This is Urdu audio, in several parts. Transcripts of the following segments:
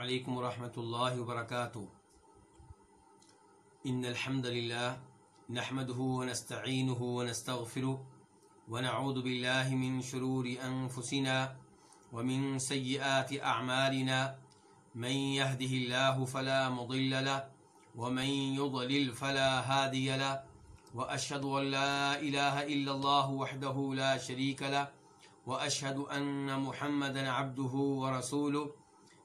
عليكم ورحمة الله وبركاته إن الحمد لله نحمده ونستعينه ونستغفره ونعوذ بالله من شرور أنفسنا ومن سيئات أعمالنا من يهده الله فلا مضل له ومن يضلل فلا هادي له وأشهد أن لا إله إلا الله وحده لا شريك له وأشهد أن محمدا عبده ورسوله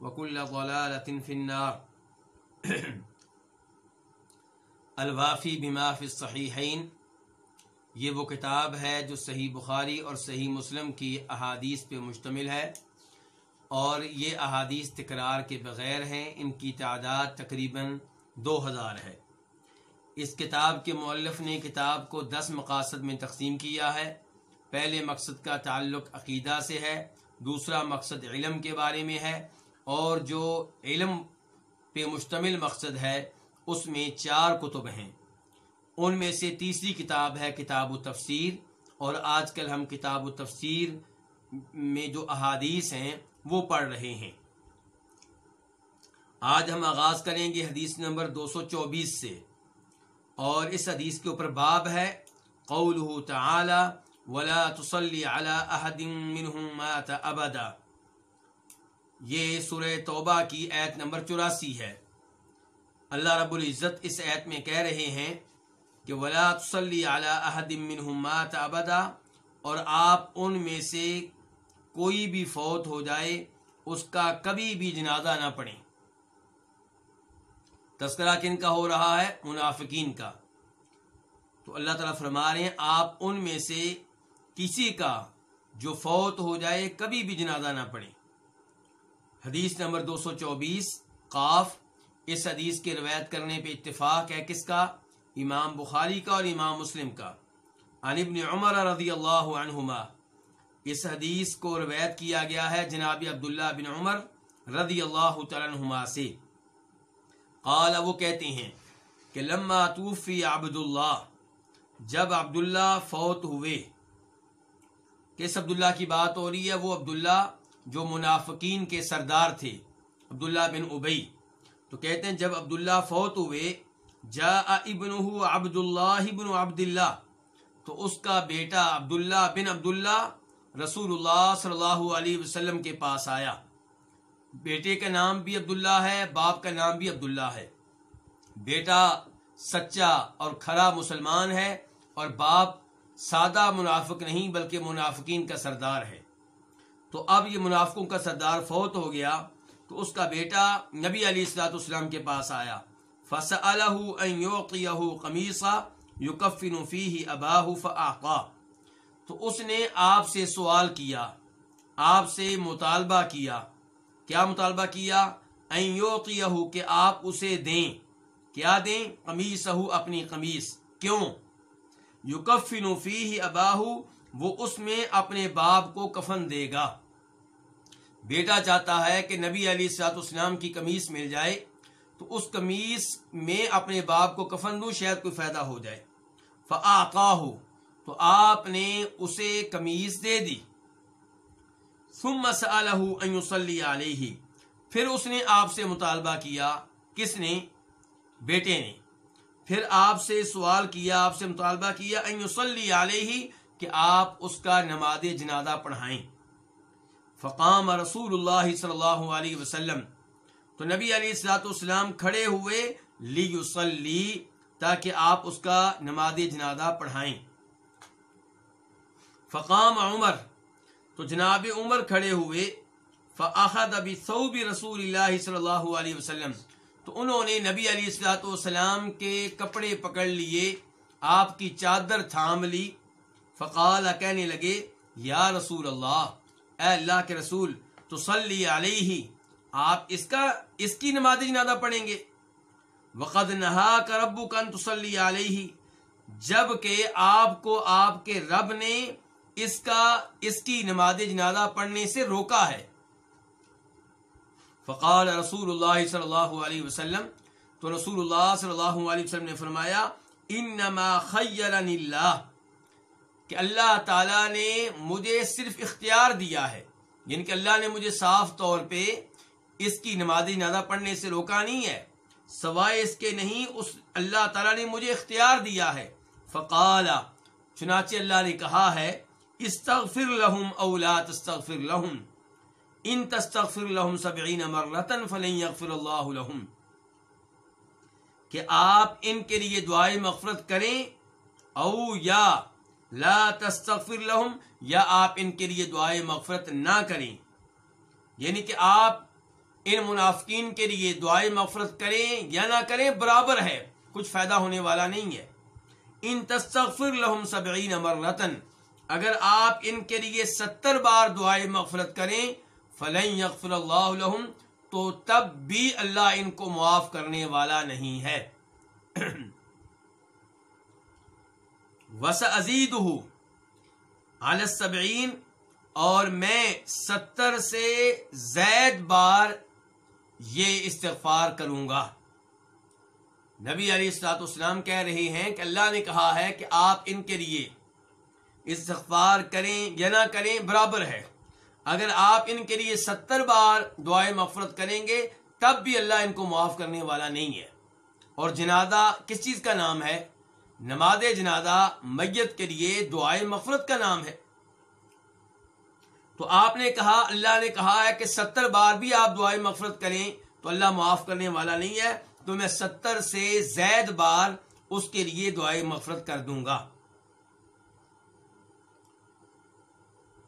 وكل ضلالة في النار الوافی بما فی الصحیحین یہ وہ کتاب ہے جو صحیح بخاری اور صحیح مسلم کی احادیث پہ مشتمل ہے اور یہ احادیث تکرار کے بغیر ہیں ان کی تعداد تقریباً دو ہزار ہے۔ اس کتاب کے مؤلف نے کتاب کو دس مقاصد میں تقسیم کیا ہے۔ پہلے مقصد کا تعلق عقیدہ سے ہے، دوسرا مقصد علم کے بارے میں ہے۔ اور جو علم پہ مشتمل مقصد ہے، اس میں چار کتب ہیں۔ ان میں سے تیسری کتاب ہے کتاب و تفسیر اور آج کل ہم کتاب و تفسیر میں جو احادیث ہیں، وہ پڑھ رہے ہیں۔ آج ہم آغاز کریں گے حدیث نمبر دو سو چوبیس سے۔ اور اس حدیث کے اوپر باب ہے، قوله تعالی، ولا تصلي على احد منهم مات ابدا یہ سورہ توبہ کی ایت نمبر چوراسی ہے۔ اللہ رب العزت اس ایت میں کہہ رہے ہیں کہ ولا تصلي على احد مات ابدا اور آپ ان میں سے کوئی بھی فوت ہو جائے، اس کا کبھی بھی جنازہ نہ پڑھیں تذکرہ کن کا ہو رہا ہے؟ منافقین کا۔ تو اللہ تعالیٰ فرما رہے ہیں، آپ ان میں سے کسی کا جو فوت ہو جائے، کبھی بھی جنازہ نہ پڑے حدیث نمبر دو سو چوبیس، قاف، اس حدیث کے روایت کرنے پہ اتفاق ہے کس کا؟ امام بخاری کا اور امام مسلم کا۔ عن ابن عمر رضی اللہ عنہما، اس حدیث کو روایت کیا گیا ہے جناب عبداللہ بن عمر رضی اللہ تعالیٰ عنہما سے۔ قال، وہ کہتے ہیں کہ لما توفی عبداللہ، جب عبداللہ فوت ہوئے۔ کس عبداللہ کی بات ہو رہی ہے؟ وہ عبداللہ جو منافقین کے سردار تھے، عبداللہ بن ابئی تو کہتے ہیں، جب عبداللہ فوت ہوئے جا ابن عبداللہ بن عبداللہ۔ تو اس کا بیٹا عبداللہ بن عبداللہ رسول اللہ صلی اللہ علیہ وسلم کے پاس آیا۔ بیٹے کا نام بھی عبداللہ ہے، باپ کا نام بھی عبداللہ ہے۔ بیٹا سچا اور کھرا مسلمان ہے اور باپ سادہ منافق نہیں، بلکہ منافقین کا سردار ہے۔ تو اب یہ منافقوں کا سردار فوت ہو گیا تو اس کا بیٹا نبی علی السلاۃ اسلام کے پاس آیا۔ فص قمیصا یقفن فیہ اباہ تو اس نے آپ سے سوال کیا، آپ سے مطالبہ کیا۔ کیا مطالبہ کیا؟ کہ آپ اسے دیں۔ کیا دیں؟ قمیص اپنی قمیص۔ کیوں؟ یوکفن فیہ اباہ وہ اس میں اپنے باپ کو کفن دے گا۔ بیٹا چاہتا ہے کہ نبی علی سات اسلام کی قمیص مل جائے، تو اس قمیص میں اپنے باپ کو کفن دوں، شاید کوئی فائدہ ہو جائے۔ فآقاہ تو آپ نے اسے قمیص دے دی۔ ثم سألہ ان یصلی علیہ پھر اس نے آپ سے مطالبہ کیا، کس نے؟ بیٹے نے۔ پھر آپ سے سوال کیا، آپ سے مطالبہ کیا ان یصلی علیہ کہ آپ اس کا نماز جنازہ پڑھائیں۔ فقام رسول اللہ صلی اللہ علیہ وسلم۔ تو نبی علیہ السلاۃ والسلام کھڑے ہوئے لی یوسلی تاکہ آپ اس کا نماز جنازہ پڑھائیں۔ فقام عمر۔ تو جناب عمر کھڑے ہوئے، فاخذ بثوب رسول اللہ صلی اللہ علیہ وسلم۔ تو انہوں نے نبی علیہ السلاۃ والسلام کے کپڑے پکڑ لیے، آپ کی چادر تھام لی۔ فقال کہنے لگے، یا رسول اللہ، اے اللہ کے رسول تو صلی علیہ، آپ اس کا، اس کی نماز جنازہ پڑھیں گے۔ وقد نہا کا ربو کن تسلی علیہ جبکہ آپ کو آپ کے رب نے اس کا، اس کی نماز جنازہ پڑھنے سے روکا ہے۔ فقال رسول اللہ صلی اللہ علیہ وسلم، تو رسول اللہ صلی اللہ علیہ وسلم نے فرمایا، انما خیرنی اللہ کہ اللہ تعالیٰ نے مجھے صرف اختیار دیا ہے۔ یعنی کہ اللہ نے مجھے صاف طور پہ اس کی نماز نازہ پڑھنے سے روکا نہیں ہے۔ سوائے اس کے نہیں، اس اللہ تعالیٰ نے مجھے اختیار دیا ہے۔ فقال چنانچہ اللہ نے کہا ہے، استغفر لهم او لا تستغفر لهم ان تستغفر لهم سبعین مرلتا فلن یغفر اللہ لهم کہ آپ ان کے لیے دعائیں مغفرت کریں او یا لا تستغفر لهم، یا آپ ان کے لیے دعائیں مغفرت نہ کریں۔ یعنی کہ آپ ان منافقین کے لیے دعائیں مغفرت کریں یا نہ کریں، برابر ہے، کچھ فائدہ ہونے والا نہیں ہے۔ ان تستغفر لهم سبعین مرلتا اگر آپ ان کے لیے ستر بار دعائیں مغفرت کریں، فلن یغفر اللہ لہم تو تب بھی اللہ ان کو معاف کرنے والا نہیں ہے۔ وس عزید السبعین اور میں ستر سے زید بار یہ استغفار کروں گا۔ نبی علی السلاط اسلام کہہ رہے ہیں کہ اللہ نے کہا ہے کہ آپ ان کے لیے استغفار کریں یا نہ کریں برابر ہے۔ اگر آپ ان کے لیے ستر بار دعائیں مغفرت کریں گے، تب بھی اللہ ان کو معاف کرنے والا نہیں ہے۔ اور جنازہ کس چیز کا نام ہے؟ نماز جنازہ میت کے لیے دعائیں مغفرت کا نام ہے۔ تو آپ نے کہا، اللہ نے کہا ہے کہ ستر بار بھی آپ دعائیں مغفرت کریں تو اللہ معاف کرنے والا نہیں ہے۔ تو میں ستر سے زید بار اس کے لیے دعائیں مغفرت کر دوں گا۔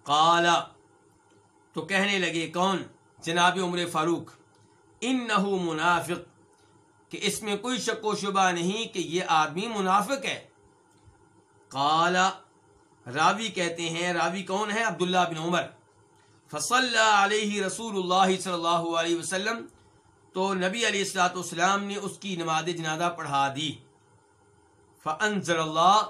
قالا تو کہنے لگے، کون؟ جناب عمر فاروق ان نہ منافق۔ کہ اس میں کوئی شک و شبہ نہیں کہ یہ آدمی منافق ہے۔ قالا راوی کہتے ہیں، راوی کون ہے؟ عبداللہ بن عمر۔ فصل علیہ رسول اللہ صلی اللہ علیہ وسلم، تو نبی علیہ السلاۃ والسلام نے اس کی نماز جنازہ پڑھا دی۔ فنزل اللہ،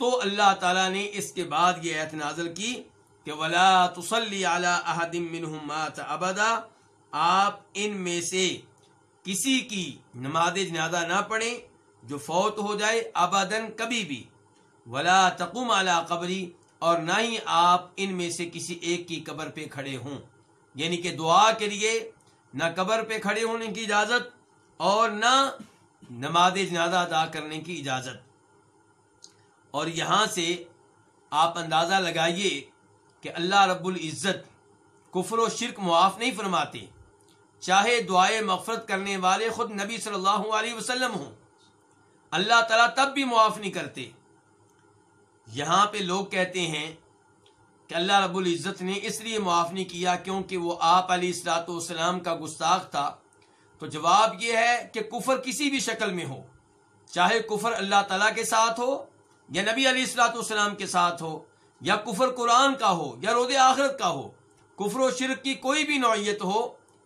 تو اللہ تعالیٰ نے اس کے بعد یہ اعتنازل کی کہ ولا تسلی اعلی منہم مات ابدا آپ ان میں سے کسی کی نماز جنازہ نہ پڑھیں، جو فوت ہو جائے ابدن کبھی بھی۔ ولا تقوم اعلی قبری اور نہ ہی آپ ان میں سے کسی ایک کی قبر پہ کھڑے ہوں۔ یعنی کہ دعا کے لیے نہ قبر پہ کھڑے ہونے کی اجازت، اور نہ نماز جنازہ ادا کرنے کی اجازت۔ اور یہاں سے آپ اندازہ لگائیے کہ اللہ رب العزت کفر و شرک معاف نہیں فرماتے۔ چاہے دعائے مغفرت کرنے والے خود نبی صلی اللہ علیہ وسلم ہوں۔ اللہ تعالیٰ تب بھی معاف نہیں کرتے۔ یہاں پہ لوگ کہتے ہیں کہ اللہ رب العزت نے اس لیے معاف نہیں کیا کیونکہ وہ آپ علی اصلاۃ والسلام کا گستاخ تھا۔ تو جواب یہ ہے کہ کفر کسی بھی شکل میں ہو، چاہے کفر اللہ تعالیٰ کے ساتھ ہو یا نبی علی اصلاۃ والسلام کے ساتھ ہو یا کفر قرآن کا ہو یا رود آخرت کا ہو، کفر و شرک کی کوئی بھی نوعیت ہو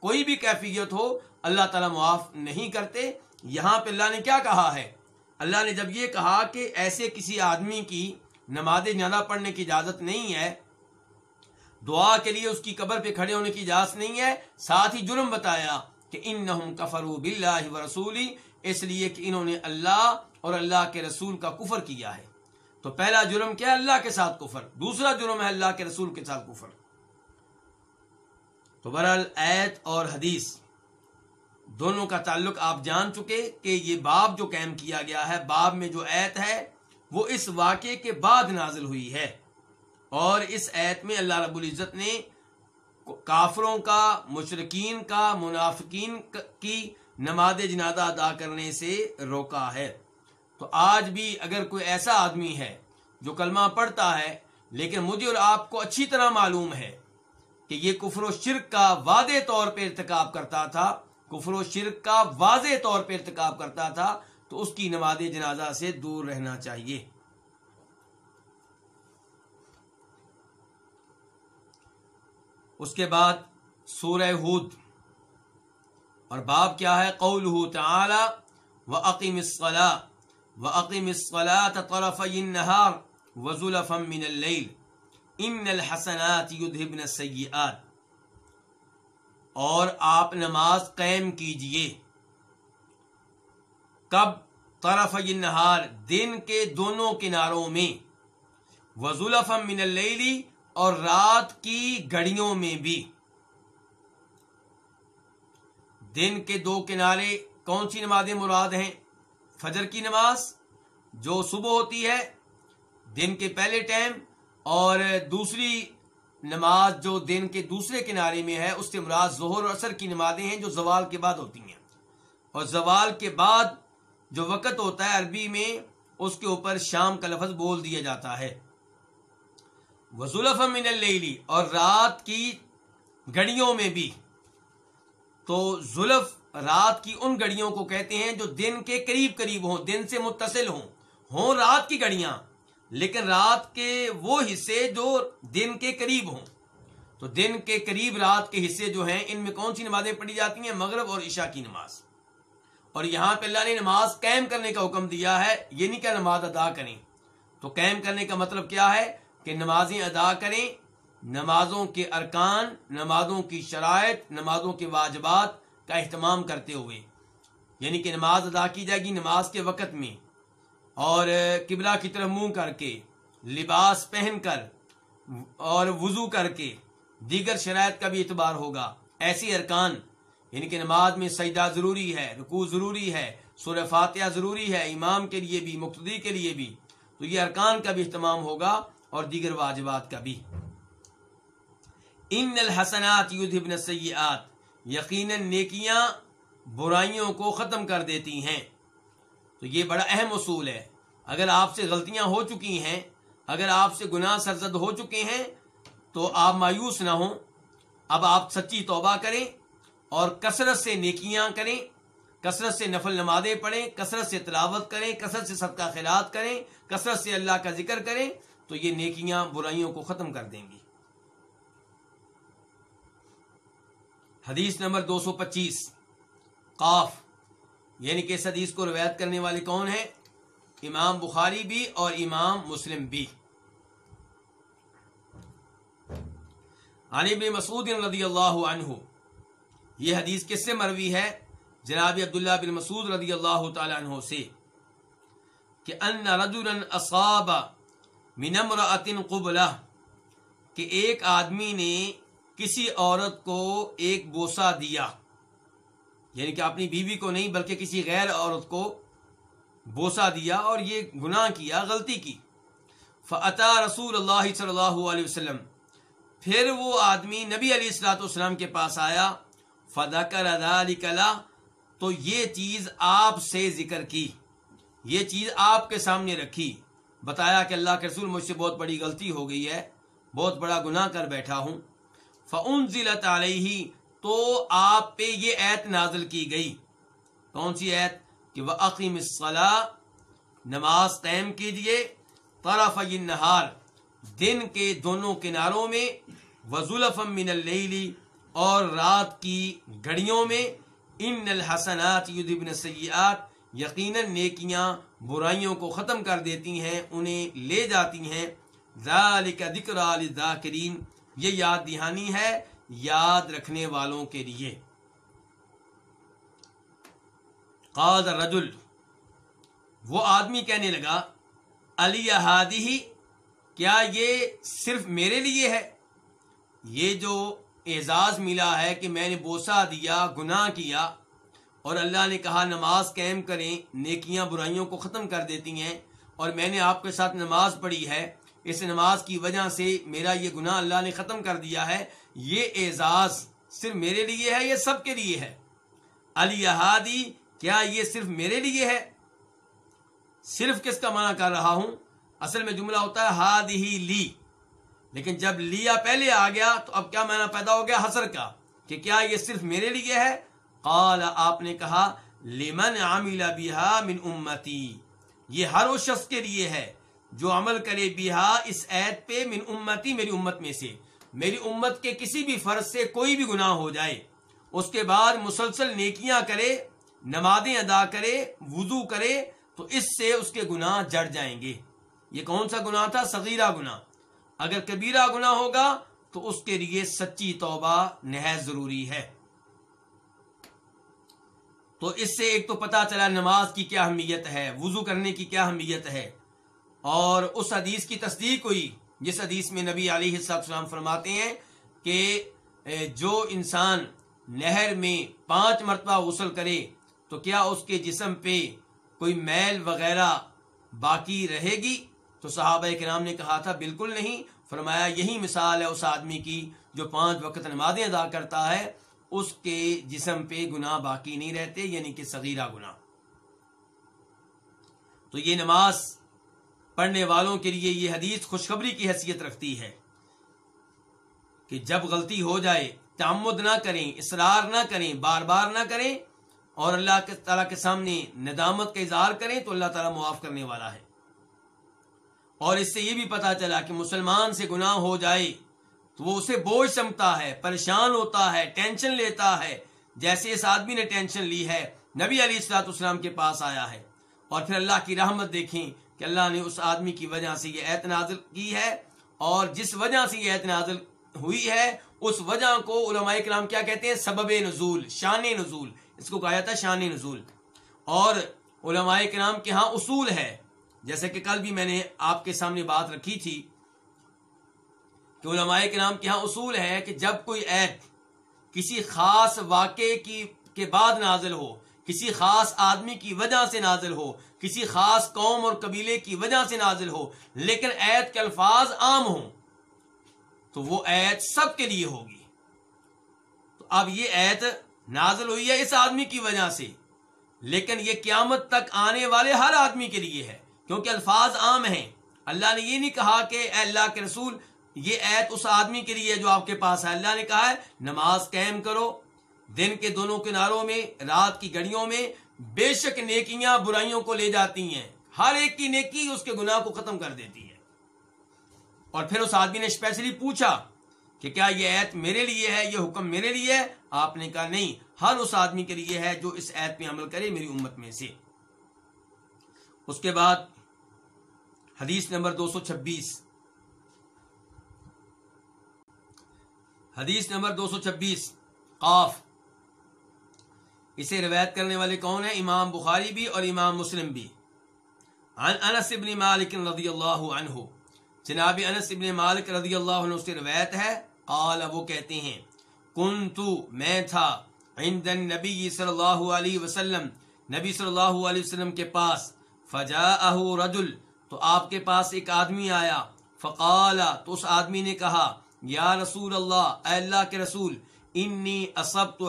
کوئی بھی کیفیت ہو، اللہ تعالیٰ معاف نہیں کرتے۔ یہاں پہ اللہ نے کیا کہا ہے؟ اللہ نے جب یہ کہا کہ ایسے کسی آدمی کی نماز نانا پڑھنے کی اجازت نہیں ہے، دعا کے لیے اس کی قبر پہ کھڑے ہونے کی اجازت نہیں ہے، ساتھ ہی جرم بتایا کہ ان نہ کفرو بلّہ و رسولی، اس لیے کہ انہوں نے اللہ اور اللہ کے رسول کا کفر کیا ہے۔ تو پہلا جرم کیا ہے؟ اللہ کے ساتھ کفر۔ دوسرا جرم ہے اللہ کے رسول کے ساتھ کفر۔ تو برحال ایت اور حدیث دونوں کا تعلق آپ جان چکے کہ یہ باب جو قائم کیا گیا ہے، باب میں جو ایت ہے، وہ اس واقعے کے بعد نازل ہوئی ہے۔ اور اس ایت میں اللہ رب العزت نے کافروں کا مشرقین کا، منافقین کی نماز جنازہ ادا کرنے سے روکا ہے۔ تو آج بھی اگر کوئی ایسا آدمی ہے جو کلمہ پڑھتا ہے، لیکن مجھے اور آپ کو اچھی طرح معلوم ہے کہ یہ کفر و شرک کا واضح طور پہ ارتکاب کرتا تھا، کفر و شرک کا واضح طور پہ ارتکاب کرتا تھا، تو اس کی نماز جنازہ سے دور رہنا چاہیے۔ اس کے بعد سورہ ہود۔ اور باب کیا ہے؟ قول تعالی و عقیم الصلاح و عقیم الصلاۃ طرف النہار وزلفا من اللیل ان الحسنات یذهبن السیئات اور آپ نماز قائم کیجیے۔ کب؟ طرف النہار، دن کے دونوں کناروں میں۔ وزلفا من اللیل اور رات کی گھڑیوں میں بھی۔ دن کے دو کنارے، کون سی نمازیں مراد ہیں؟ فجر کی نماز، جو صبح ہوتی ہے، دن کے پہلے ٹائم اور دوسری نماز جو دن کے دوسرے کنارے میں ہے، اس سے مراد ظہر اور اثر کی نمازیں ہیں جو زوال کے بعد ہوتی ہیں۔ اور زوال کے بعد جو وقت ہوتا ہے عربی میں، اس کے اوپر شام کا لفظ بول دیا جاتا ہے۔ وزلف من اللیلی اور رات کی گھڑیوں میں بھی۔ تو زلف رات کی ان گھڑیوں کو کہتے ہیں جو دن کے قریب قریب ہوں، دن سے متصل ہوں ہوں رات کی گھڑیاں۔ لیکن رات کے وہ حصے جو دن کے قریب ہوں۔ تو دن کے قریب رات کے حصے جو ہیں، ان میں کون سی نمازیں پڑھی جاتی ہیں؟ مغرب اور عشاء کی نماز۔ اور یہاں پہ اللہ نے نماز قائم کرنے کا حکم دیا ہے، یہ نہیں کہ نماز ادا کریں۔ تو قائم کرنے کا مطلب کیا ہے؟ کہ نمازیں ادا کریں، نمازوں کے ارکان، نمازوں کی شرائط، نمازوں کے واجبات کا اہتمام کرتے ہوئے۔ یعنی کہ نماز ادا کی جائے گی نماز کے وقت میں۔ اور قبلہ کی طرف منہ کر کے، لباس پہن کر، اور وضو کر کے، دیگر شرائط کا بھی اعتبار ہوگا۔ ایسی ارکان یعنی کہ نماز میں سجدہ ضروری ہے، رکوع ضروری ہے، سورہ فاتحہ ضروری ہے، امام کے لیے بھی، مقتدی کے لیے بھی، تو یہ ارکان کا بھی اہتمام ہوگا اور دیگر واجبات کا بھی۔ ان الحسنات یذهبن السیئات، یقیناً نیکیاں برائیوں کو ختم کر دیتی ہیں۔ تو یہ بڑا اہم اصول ہے۔ اگر آپ سے غلطیاں ہو چکی ہیں، اگر آپ سے گناہ سرزد ہو چکے ہیں، تو آپ مایوس نہ ہوں۔ اب آپ سچی توبہ کریں اور کثرت سے نیکیاں کریں، کثرت سے نفل نمازیں پڑھیں، کثرت سے تلاوت کریں، کثرت سے صدقہ خیرات کریں، کثرت سے اللہ کا ذکر کریں، تو یہ نیکیاں برائیوں کو ختم کر دیں گی۔ حدیث نمبر دو سو پچیس، قاف۔ یعنی کہ اس حدیث کو روایت کرنے والے کون ہیں امام بخاری بھی اور امام مسلم بھی۔ عن ابن مسعود رضی اللہ عنہ۔ یہ حدیث کس سے مروی ہے؟ جناب عبداللہ بن مسعود رضی اللہ تعالی عنہ سے۔ کہ ان رجلا اصاب من امرأة قبلہ۔ کہ ایک آدمی نے کسی عورت کو ایک بوسا دیا۔ یعنی کہ اپنی بیوی کو نہیں بلکہ کسی غیر عورت کو بوسا دیا اور یہ گناہ کیا، غلطی کی۔ فعطا رسول اللہ صلی اللہ علیہ وسلم۔ پھر وہ آدمی نبی علیہ السلاۃ والسلام کے پاس آیا۔ فدا کر تو یہ چیز آپ سے ذکر کی۔ یہ چیز آپ کے سامنے رکھی۔ بتایا کہ اللہ کے رسول مجھ سے بہت بڑی غلطی ہو گئی ہے، بہت بڑا گناہ کر بیٹھا ہوں۔ فون ضلع علیہ تو آپ پہ یہ ایت نازل کی گئی۔ کون سی ایت؟ کہ وہ عقیم نماز قائم کیجیے طرف نہار دن کے دونوں کناروں میں وزلف من اللیلی اور رات کی گھڑیوں میں ان الحسنات یذبن سیئات یقیناً نیکیاں برائیوں کو ختم کر دیتی ہیں، انہیں لے جاتی ہیں۔ ذالک ذکر للذاکرین یہ یاد دہانی ہے یاد رکھنے والوں کے لیے۔ قاد رجل وہ آدمی کہنے لگا، علی ہادی کیا یہ صرف میرے لیے ہے؟ یہ جو اعزاز ملا ہے کہ میں نے بوسا دیا، گناہ کیا، اور اللہ نے کہا، نماز قائم کریں، نیکیاں برائیوں کو ختم کر دیتی ہیں، اور میں نے آپ کے ساتھ نماز پڑھی ہے، اس نماز کی وجہ سے میرا یہ گناہ اللہ نے ختم کر دیا ہے یہ اعزاز صرف میرے لیے ہے یہ سب کے لیے ہے؟ الہادی کیا یہ صرف میرے لیے ہے؟ صرف کس کا معنی کر رہا ہوں؟ اصل میں جملہ ہوتا ہے ہاد ہی لی۔ لیکن جب لیا پہلے آ گیا تو اب کیا معنی پیدا ہو گیا حسر کا؟ کہ کیا یہ صرف میرے لیے ہے؟ قال، آپ نے کہا، لمن عمل بها من امتی۔ یہ ہر اس شخص کے لیے ہے جو عمل کرے بہا اس عید پہ من امتی، میری امت میں سے۔ میری امت کے کسی بھی فرض سے کوئی بھی گناہ ہو جائے، اس کے بعد مسلسل نیکیاں کرے، نمازیں ادا کرے، وضو کرے، تو اس سے اس کے گناہ جڑ جائیں گے۔ یہ کون سا گناہ تھا؟ صغیرہ گناہ۔ اگر کبیرہ گناہ ہوگا، تو اس کے لیے سچی توبہ نہایت ضروری ہے۔ تو اس سے ایک تو پتا چلا نماز کی کیا اہمیت ہے، وضو کرنے کی کیا اہمیت ہے، اور اس حدیث کی تصدیق ہوئی جس حدیث میں نبی علیہ السلام فرماتے ہیں کہ جو انسان نہر میں پانچ مرتبہ غسل کرے تو کیا اس کے جسم پہ کوئی میل وغیرہ باقی رہے گی؟ تو صحابہ کرام نے کہا تھا، بالکل نہیں۔ فرمایا، یہی مثال ہے اس آدمی کی جو پانچ وقت نمازیں ادا کرتا ہے، اس کے جسم پہ گناہ باقی نہیں رہتے یعنی کہ صغیرہ گناہ۔ تو یہ نماز پڑھنے والوں کے لیے یہ حدیث خوشخبری کی حیثیت رکھتی ہے کہ جب غلطی ہو جائے، تعمد نہ کریں، اصرار نہ کریں، بار بار نہ کریں اور اللہ کے تعالیٰ کے سامنے ندامت کا اظہار کریں تو اللہ تعالیٰ معاف کرنے والا ہے۔ اور اس سے یہ بھی پتا چلا کہ مسلمان سے گناہ ہو جائے تو وہ اسے بوجھ سمتا ہے، پریشان ہوتا ہے، ٹینشن لیتا ہے۔ جیسے اس آدمی نے ٹینشن لی ہے، نبی علی السلاط اسلام کے پاس آیا ہے اور پھر اللہ کی رحمت دیکھیں کہ اللہ نے اس آدمی کی وجہ سے یہ اعتنازل کی ہے اور جس وجہ سے یہ اعتنازل ہوئی ہے، اس وجہ کو علماء کرام کیا کہتے ہیں؟ سبب نزول، شان نزول۔ اس کو کہا جاتا ہے شان نزول۔ اور علماء کرام کے ہاں اصول ہے۔ جیسے کہ کل بھی میں نے آپ کے سامنے بات رکھی تھی کہ علماء کے نام کے یہاں اصول ہے کہ جب کوئی عید کسی خاص واقعے کی کے بعد نازل ہو کسی خاص آدمی کی وجہ سے نازل ہو، کسی خاص قوم اور قبیلے کی وجہ سے نازل ہو، لیکن عید کے الفاظ عام ہوں تو وہ عید سب کے لیے ہوگی۔ تو اب یہ عید نازل ہوئی ہے اس آدمی کی وجہ سے، لیکن یہ قیامت تک آنے والے ہر آدمی کے لیے ہے، کیونکہ الفاظ عام ہیں۔ اللہ نے یہ نہیں کہا کہ اے اللہ کے رسول، یہ ایت اس آدمی کے لیے جو آپ کے پاس ہے۔ اللہ نے کہا ہے، نماز قائم کرو دن کے دونوں کناروں میں، رات کی گڑیوں میں بے شک نیکیاں برائیوں کو لے جاتی ہیں۔ ہر ایک کی نیکی اس کے گناہ کو ختم کر دیتی ہے۔ اور پھر اس آدمی نے اسپیشلی پوچھا کہ کیا یہ ایت میرے لیے ہے، یہ حکم میرے لیے ہے؟ آپ نے کہا نہیں، ہر اس آدمی کے لیے ہے جو اس ایت پہ عمل کرے میری امت میں سے۔ اس کے بعد حدیث نمبر دو سو چھبیس۔ حدیث نمبر دو سو چھبیس، قاف۔ اسے روایت کرنے والے کون ہیں؟ امام بخاری بھی اور امام مسلم بھی۔ عن انس ابن مالک رضی اللہ عنہ۔ جناب انس ابن مالک رضی اللہ عنہ سے روایت ہے۔ قال، وہ کہتے ہیں، کنتو، میں تھا۔ عند النبی صلی اللہ علیہ وسلم۔ نبی صلی اللہ علیہ وسلم کے پاس۔ فجاءہ رجل، تو آپ کے پاس ایک آدمی آیا۔ فقال، تو اس آدمی نے کہا، یا رسول اللہ، اے اللہ کے رسول، انی اصبت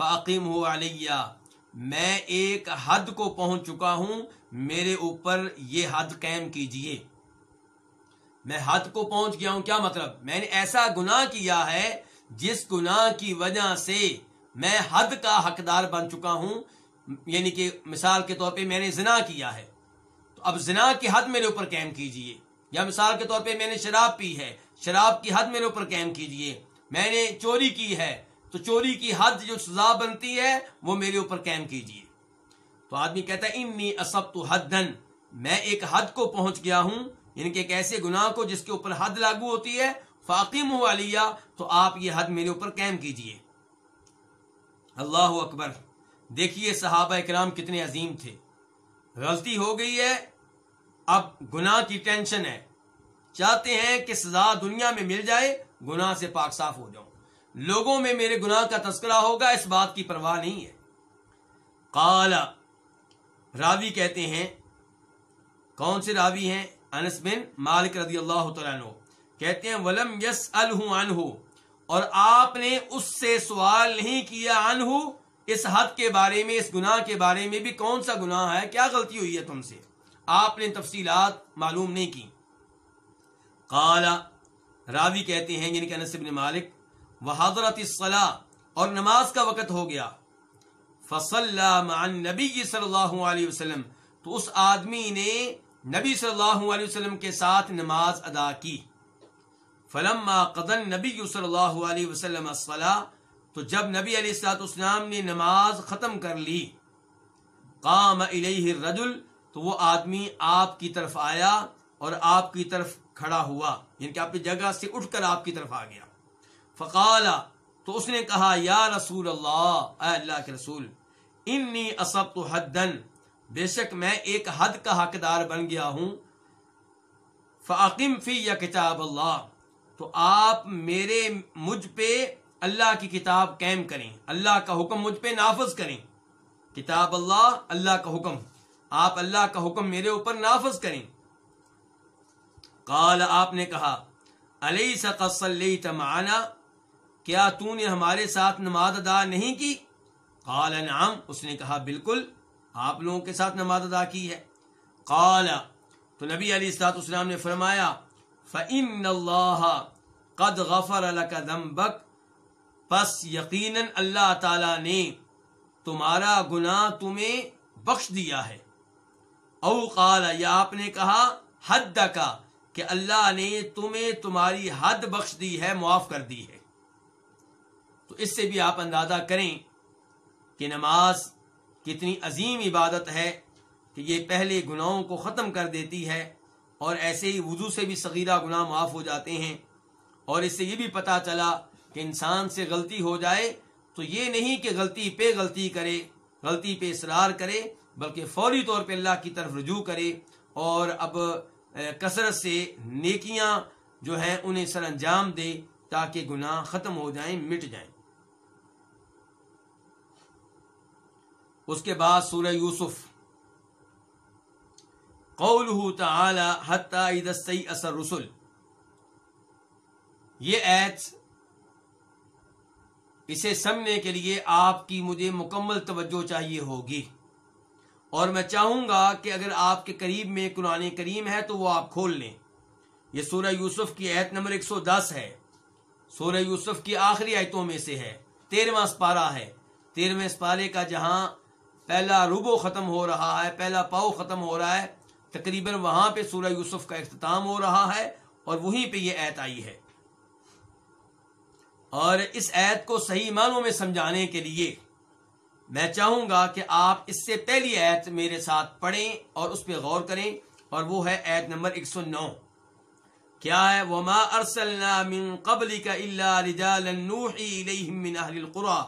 حدا فاقمه علیہ، میں ایک حد کو پہنچ چکا ہوں، میرے اوپر یہ حد قائم کیجیے۔ میں حد کو پہنچ گیا ہوں، کیا مطلب؟ میں نے ایسا گناہ کیا ہے جس گناہ کی وجہ سے میں حد کا حقدار بن چکا ہوں۔ یعنی کہ مثال کے طور پہ میں نے زنا کیا ہے۔ تو اب زنا کی حد میرے اوپر قائم کیجیے۔ یا مثال کے طور پہ میں نے شراب پی ہے، شراب کی حد میرے اوپر قائم کیجیے۔ میں نے چوری کی ہے تو چوری کی حد جو سزا بنتی ہے، وہ میرے اوپر قائم کیجیے۔ تو آدمی کہتا ہے، انی اصبت حدن میں ایک حد کو پہنچ گیا ہوں۔ یعنی کہ ایک ایسے گناہ کو جس کے اوپر حد لاگو ہوتی ہے فاقم ہو علیہ، تو آپ یہ حد میرے اوپر قائم کیجیے۔ اللہ اکبر، دیکھیے صحابہ اکرام کتنے عظیم تھے۔ غلطی ہو گئی ہے۔ اب گناہ کی ٹینشن ہے۔ چاہتے ہیں کہ سزا دنیا میں مل جائے، گناہ سے پاک صاف ہو جاؤں۔ لوگوں میں میرے گناہ کا تذکرہ ہوگا، اس بات کی پرواہ نہیں ہے۔ کالا راوی کہتے ہیں، کون سے راوی ہیں؟ انس بن مالک رضی اللہ تعالیٰ کہتے ہیں، ولم یس عنہ۔ اور آپ نے اس سے سوال نہیں کیا عنہ، اس حد کے بارے میں، اس گناہ کے بارے میں بھی کون سا گناہ ہے؟ کیا غلطی ہوئی ہے تم سے؟ آپ نے تفصیلات معلوم نہیں کی۔ قالا راوی کہتے ہیں یعنی کہ انس بن مالک وہ حضرت اور نماز کا وقت ہو گیا۔ فصل نبی صلی اللہ علیہ وسلم، تو اس آدمی نے نبی صلی اللہ علیہ وسلم کے ساتھ نماز ادا کی۔ فلم قدن نبی صلی اللہ علیہ وسلم تو جب نبی علیہ السلاط اسلام نے نماز ختم کر لی، قام الیہ الرجل، تو وہ آدمی آپ کی طرف آیا اور آپ کی طرف کھڑا ہوا یعنی کہ اپنی جگہ سے اٹھ کر آپ کی طرف آ گیا۔ فقال، تو اس نے کہا، یا رسول اللہ، اے اللہ کے رسول، انی اصبت حدن بے شک میں ایک حد کا حقدار بن گیا ہوں، فاقم فی یا کتاب اللہ، تو آپ میرے مجھ پہ اللہ کی کتاب قائم کریں، اللہ کا حکم مجھ پہ نافذ کریں۔ کتاب اللہ اللہ کا حکم، آپ اللہ کا حکم میرے اوپر نافذ کریں۔ قال، آپ نے کہا علیہ سقلی تمانا کیا تو نے ہمارے ساتھ نماز ادا نہیں کی؟ قال، نعم. اس نے کہا، بالکل، آپ لوگوں کے ساتھ نماز ادا کی ہے۔ قال، تو نبی علی السلاط اسلام نے فرمایا فعن اللہ قد غفر لك ذنبك۔ پس یقیناً اللہ تعالی نے تمہارا گناہ تمہیں بخش دیا ہے۔ او قال، یا آپ نے کہا حد کا کہ اللہ نے تمہیں تمہاری حد بخش دی ہے، معاف کر دی ہے۔ اس سے بھی آپ اندازہ کریں کہ نماز کتنی عظیم عبادت ہے کہ یہ پہلے گناہوں کو ختم کر دیتی ہے اور ایسے ہی وضو سے بھی صغیرہ گناہ معاف ہو جاتے ہیں اور اس سے یہ بھی پتہ چلا کہ انسان سے غلطی ہو جائے تو یہ نہیں کہ غلطی پہ غلطی کرے، غلطی پہ اصرار کرے، بلکہ فوری طور پہ اللہ کی طرف رجوع کرے اور اب کثرت سے نیکیاں جو ہیں انہیں سر انجام دے تاکہ گناہ ختم ہو جائیں، مٹ جائیں۔ اس کے بعد سورہ یوسف۔ قول تعالی حتی اثر رسول یہ ایت اسے سمجھنے کے لیے آپ کی مجھے مکمل توجہ چاہیے ہوگی۔ اور میں چاہوں گا کہ اگر آپ کے قریب میں قرآن کریم ہے تو وہ آپ کھول لیں۔ یہ سورہ یوسف کی ایت نمبر ایک سو دس ہے۔ سورہ یوسف کی آخری آیتوں میں سے ہے۔ تیرواں اسپارہ ہے۔ تیرہویں اسپارے کا جہاں پہلا روبو ختم ہو رہا ہے، پہلا پاؤ ختم ہو رہا ہے۔ تقریباً وہاں پہ سورہ یوسف کا اختتام ہو رہا ہے اور وہیں پہ یہ ایت آئی ہے۔ اور اس عید کو صحیح معنوں میں سمجھانے کے لیے میں چاہوں گا کہ آپ اس سے پہلی عید میرے ساتھ پڑھیں اور اس پہ غور کریں، اور وہ ہے عید نمبر 109 کیا ہے؟ وما ارسلنا من قبلك الا رجالا نوحي اليهم من اهل القرى۔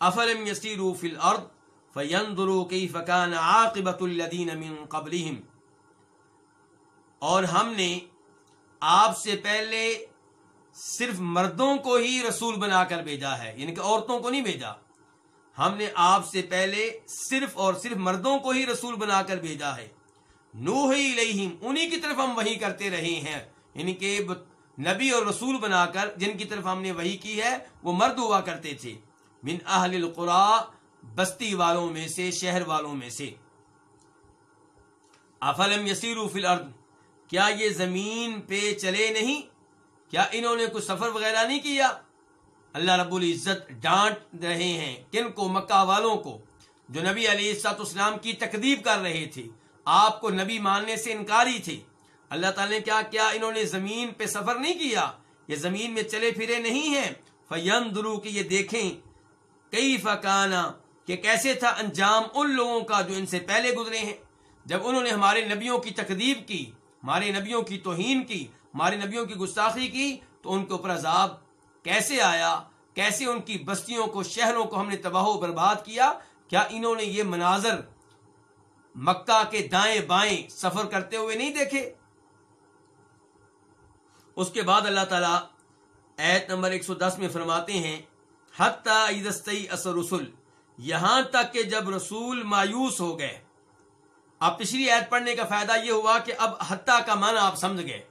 افلم يسيروا في الارض فينظروا كيف كان عاقبه الذين من قبلهم۔ اور ہم نے آپ سے پہلے صرف مردوں کو ہی رسول بنا کر بھیجا ہے یعنی کہ عورتوں کو نہیں بھیجا۔ ہم نے آپ سے پہلے صرف اور صرف مردوں کو ہی رسول بنا کر بھیجا ہے۔ نو ہی انہی کی طرف ہم وہی کرتے رہے ہیں۔ یعنی کہ نبی اور رسول بنا کر جن کی طرف ہم نے وہی کی ہے، وہ مرد ہوا کرتے تھے۔ من اہل القرا بستی والوں میں سے، شہر والوں میں سے۔ افلم یسیر فی الارض؟ کیا یہ زمین پہ چلے نہیں؟ کیا انہوں نے کوئی سفر وغیرہ نہیں کیا؟ اللہ رب العزت ڈانٹ رہے ہیں کن کو؟ مکہ والوں کو۔ جو نبی علی السلاط اسلام کی تقدیب کر رہے تھے۔ آپ کو نبی ماننے سے انکاری تھے۔ اللہ تعالی نے کیا کیا انہوں نے زمین پہ سفر نہیں کیا؟ یہ زمین میں چلے پھرے نہیں ہیں۔ فیم درو کہ یہ دیکھیں۔ کئی فکانا کہ کیسے تھا انجام ان لوگوں کا جو ان سے پہلے گزرے ہیں؟ جب انہوں نے ہمارے نبیوں کی تقدیب کی، ہمارے نبیوں کی توہین کی، ہمارے نبیوں کی گستاخی کی، تو ان کے اوپر عذاب کیسے آیا؟ کیسے ان کی بستیوں کو، شہروں کو ہم نے تباہ و برباد کیا؟ کیا انہوں نے یہ مناظر مکہ کے دائیں بائیں سفر کرتے ہوئے نہیں دیکھے؟ اس کے بعد اللہ تعالی ایت نمبر ایک سو دس میں فرماتے ہیں، حتیٰ اثر رسول یہاں تک کہ جب رسول مایوس ہو گئے۔ اب پچھلی ایت پڑھنے کا فائدہ یہ ہوا کہ اب حتیٰ کا معنی آپ سمجھ گئے۔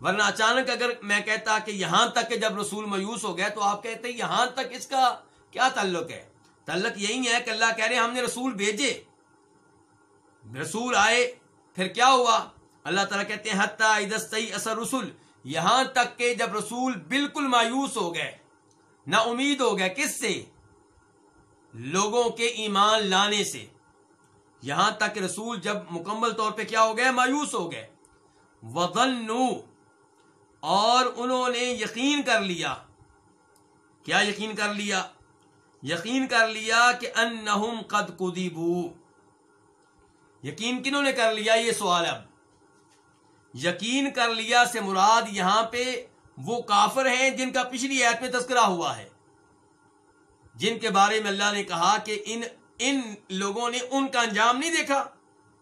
ورنہ اچانک اگر میں کہتا کہ یہاں تک کہ جب رسول میوس ہو گیا تو آپ کہتے ہیں یہاں تک اس کا کیا تعلق ہے؟ تعلق یہی ہے کہ اللہ کہہ رہے ہیں ہم نے رسول بھیجے۔ رسول آئے، پھر کیا ہوا؟ اللہ تعالیٰ کہتے ہیں، حتیٰ ادستی اثر رسول یہاں تک کہ جب رسول بالکل مایوس ہو گئے نہ امید ہو گئے، کس سے؟ لوگوں کے ایمان لانے سے۔ یہاں تک رسول جب مکمل طور پہ کیا ہو گئے؟ مایوس ہو گئے۔ وزنو اور انہوں نے یقین کر لیا۔ کیا یقین کر لیا؟ یقین کر لیا کہ انہم قد قدیبو یقین کنہوں نے کر لیا یہ سوال اب؟ یقین کر لیا سے مراد یہاں پہ وہ کافر ہیں جن کا پچھلی ایت میں تذکرہ ہوا ہے۔ جن کے بارے میں اللہ نے کہا کہ ان ان لوگوں نے ان کا انجام نہیں دیکھا،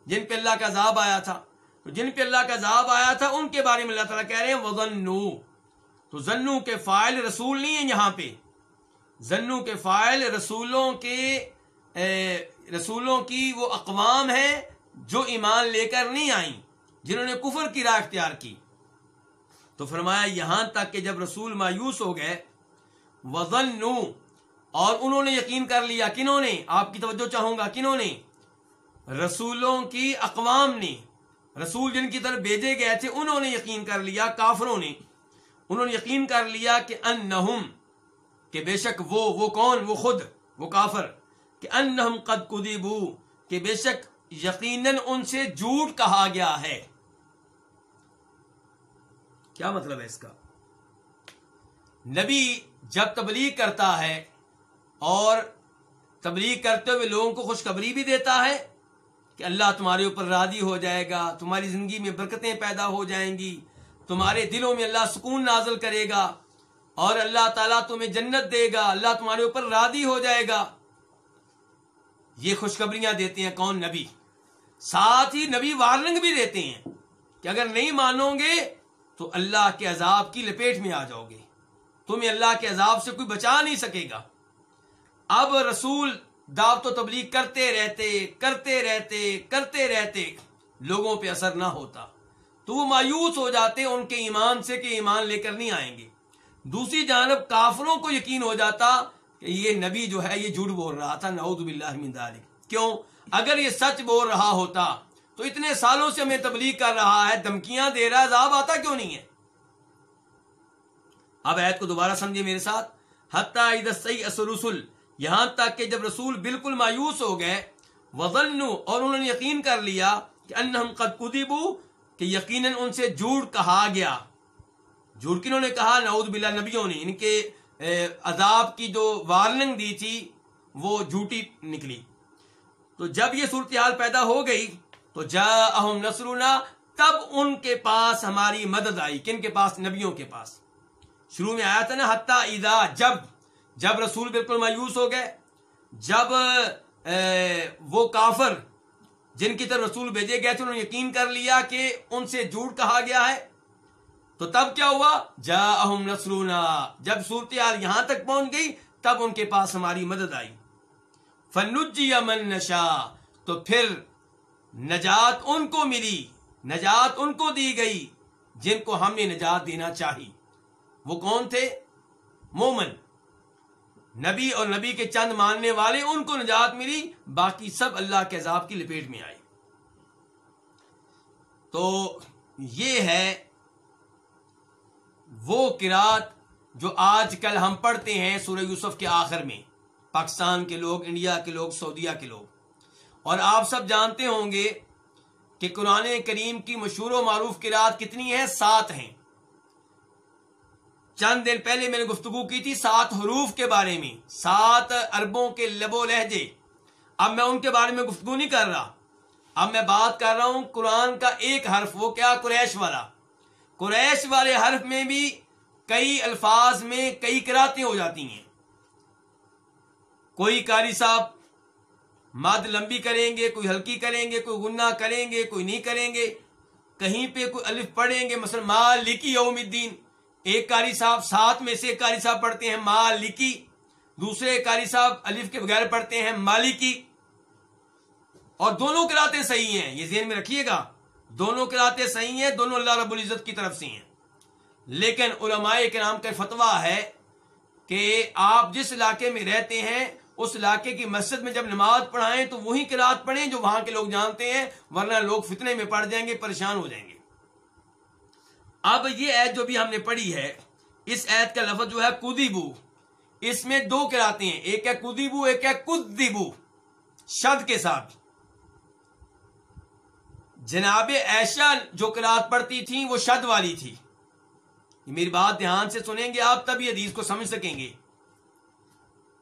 جن پہ اللہ کا عذاب آیا تھا۔ تو جن پہ اللہ کا عذاب آیا تھا، ان کے بارے میں اللہ تعالیٰ کہہ رہے ہیں وزنو تو زنو کے فائل رسول نہیں ہیں یہاں پہ۔ زنو کے فائل رسولوں کے رسولوں کی وہ اقوام ہیں جو ایمان لے کر نہیں آئیں، جنہوں نے کفر کی راہ اختیار کی۔ تو فرمایا یہاں تک کہ جب رسول مایوس ہو گئے وزن اور انہوں نے یقین کر لیا کنہوں نے؟ آپ کی توجہ چاہوں گا کنہوں نے؟ رسولوں کی اقوام نے، رسول جن کی طرف بھیجے گئے تھے، انہوں نے یقین کر لیا، کافروں نے۔ انہوں نے یقین کر لیا کہ ان کہ بے شک وہ وہ کون؟ وہ خود، وہ کافر۔ کہ انہم قد قدیبو کہ بے شک یقیناً ان سے جھوٹ کہا گیا ہے۔ کیا مطلب ہے اس کا؟ نبی جب تبلیغ کرتا ہے اور تبلیغ کرتے ہوئے لوگوں کو خوشخبری بھی دیتا ہے کہ اللہ تمہارے اوپر راضی ہو جائے گا، تمہاری زندگی میں برکتیں پیدا ہو جائیں گی، تمہارے دلوں میں اللہ سکون نازل کرے گا اور اللہ تعالیٰ تمہیں جنت دے گا، اللہ تمہارے اوپر راضی ہو جائے گا۔ یہ خوشخبریاں دیتے ہیں کون؟ نبی۔ ساتھ ہی نبی وارننگ بھی دیتے ہیں کہ اگر نہیں مانو گے تو اللہ کے عذاب کی لپیٹ میں آ جاؤ گے۔ تمہیں اللہ کے عذاب سے کوئی بچا نہیں سکے گا۔ اب رسول دعوت و تبلیغ کرتے رہتے کرتے رہتے کرتے رہتے، لوگوں پہ اثر نہ ہوتا۔ تو وہ مایوس ہو جاتے، ان کے ایمان سے کہ ایمان لے کر نہیں آئیں گے۔ دوسری جانب، کافروں کو یقین ہو جاتا کہ یہ نبی جو ہے، یہ جھوٹ بول رہا تھا، نعوذ باللہ من ذالک۔ کیوں؟ اگر یہ سچ بول رہا ہوتا، تو اتنے سالوں سے ہمیں تبلیغ کر رہا ہے، دھمکیاں دے رہا عذاب آتا کیوں نہیں ہے؟ اب عید کو دوبارہ سمجھے میرے ساتھ۔ حتیٰ رسول یہاں تک کہ جب رسول بالکل مایوس ہو گئے وزن اور انہوں نے یقین کر لیا کہ انہم قد قدیبو کہ یقیناً ان سے جھوٹ کہا گیا۔ جھوٹ کنہوں نے کہا؟ نعوذ باللہ نبیوں نے۔ ان کے عذاب کی جو وارننگ دی تھی، وہ جھوٹی نکلی۔ تو جب یہ صورتحال پیدا ہو گئی، تو جا اہم نسرونا تب ان کے پاس ہماری مدد آئی۔ کن کے پاس؟ نبیوں کے پاس۔ شروع میں آیا تھا نا، حتیٰ ادا جب۔ جب رسول بالکل مایوس ہو گئے، جب وہ کافر جن کی طرف رسول بھیجے گئے تھے، انہوں نے یقین کر لیا کہ ان سے جھوٹ کہا گیا ہے، تو تب کیا ہوا؟ جا اہم نسرونا جب صورتحال یہاں تک پہنچ گئی، تب ان کے پاس ہماری مدد آئی۔ فنجی امن نشا تو پھر نجات ان کو ملی، نجات ان کو دی گئی جن کو ہم نے نجات دینا چاہی۔ وہ کون تھے؟ مومن۔ نبی اور نبی کے چند ماننے والے ان کو نجات ملی، باقی سب اللہ کے عذاب کی لپیٹ میں آئے۔ تو یہ ہے وہ کراط جو آج کل ہم پڑھتے ہیں سورہ یوسف کے آخر میں۔ پاکستان کے لوگ، انڈیا کے لوگ، سعودیہ کے لوگ۔ اور آپ سب جانتے ہوں گے کہ قرآن کریم کی مشہور و معروف کراط کتنی ہے سات ہیں۔ چند دن پہلے میں نے گفتگو کی تھی سات حروف کے بارے میں، سات اربوں کے لب و لہجے۔ اب میں ان کے بارے میں گفتگو نہیں کر رہا۔ اب میں بات کر رہا ہوں قرآن کا ایک حرف، وہ کیا؟ قریش والا۔ قریش والے حرف میں بھی کئی الفاظ میں کئی کراتیں ہو جاتی ہیں۔ کوئی کاری صاحب مد لمبی کریں گے، کوئی ہلکی کریں گے، کوئی گنا کریں گے، کوئی نہیں کریں گے۔ کہیں پہ کوئی الف پڑھیں گے، مثلا مالکی یوم الدین۔ ایک کاری صاحب ساتھ میں سے ایک کاری صاحب پڑھتے ہیں مالکی، دوسرے کاری صاحب الف کے بغیر پڑھتے ہیں مالکی۔ اور دونوں کراتے صحیح ہیں، یہ ذہن میں رکھیے گا۔ دونوں کراتے صحیح ہیں، دونوں اللہ رب العزت کی طرف سے ہیں۔ لیکن علماء کے نام کا فتویٰ ہے کہ آپ جس علاقے میں رہتے ہیں، اس علاقے کی مسجد میں جب نماز پڑھائیں تو وہی قرآت پڑھیں جو وہاں کے لوگ جانتے ہیں، ورنہ لوگ فتنے میں پڑ جائیں گے، پریشان ہو جائیں گے۔ اب یہ عید جو بھی ہم نے پڑھی ہے، اس عید کا لفظ جو ہے کدیبو اس میں دو کراتے ہیں، ایک ہے کدیبو ایک ہے کدیبو شد کے ساتھ۔ جناب ایشا جو کراط پڑتی تھی وہ شد والی تھی۔ میری بات دھیان سے سنیں گے، آپ تب یہ حدیث کو سمجھ سکیں گے۔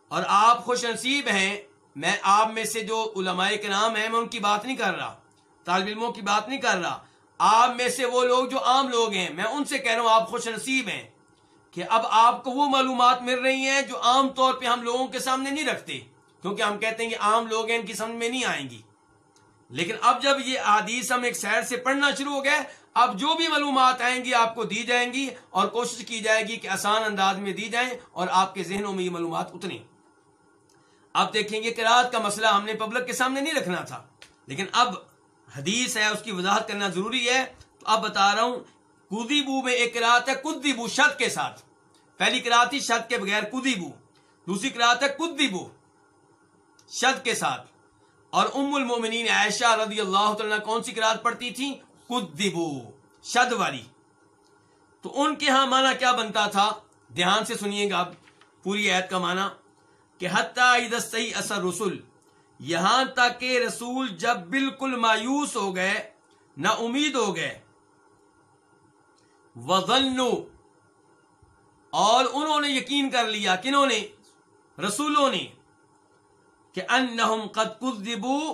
اور آپ خوش نصیب ہیں، میں آپ میں سے جو علماء کے نام ہیں، میں ان کی بات نہیں کر رہا، طالب علموں کی بات نہیں کر رہا۔ آپ میں سے وہ لوگ جو عام لوگ ہیں، میں ان سے کہہ رہا ہوں، آپ خوش نصیب ہیں کہ اب آپ کو وہ معلومات مل رہی ہیں جو عام طور پہ ہم لوگوں کے سامنے نہیں رکھتے، کیونکہ ہم کہتے ہیں کہ عام لوگ ہیں، ان کی سمجھ میں نہیں آئیں گی۔ لیکن اب جب یہ حدیث ہم ایک سیر سے پڑھنا شروع ہو گئے، اب جو بھی معلومات آئیں گی، آپ کو دی جائیں گی اور کوشش کی جائے گی کہ آسان انداز میں دی جائیں اور آپ کے ذہنوں میں یہ معلومات اتنی اب دیکھیں گے رات کا مسئلہ ہم نے پبلک کے سامنے نہیں رکھنا تھا، لیکن اب حدیث ہے، اس کی وضاحت کرنا ضروری ہے۔ تو اب بتا رہا ہوں کدی بو میں ایک کراط ہے کدی بو شد کے ساتھ۔ پہلی کراط تھی شد کے بغیر کدی بو دوسری کراط ہے کدی بو شد کے ساتھ۔ اور ام المومنین عائشہ رضی اللہ تعالیٰ کون سی کراط پڑتی تھی؟ کدبو شد والی۔ تو ان کے ہاں مانا کیا بنتا تھا؟ دھیان سے سنیے گا پوری عید کا مانا کہ حتیٰ حتی اثر رسول یہاں تک کہ رسول جب بالکل مایوس ہو گئے نہ امید ہو گئے۔ وزنو اور انہوں نے یقین کر لیا، کنہوں نے؟ رسولوں نے۔ کہ انہم قد کذبو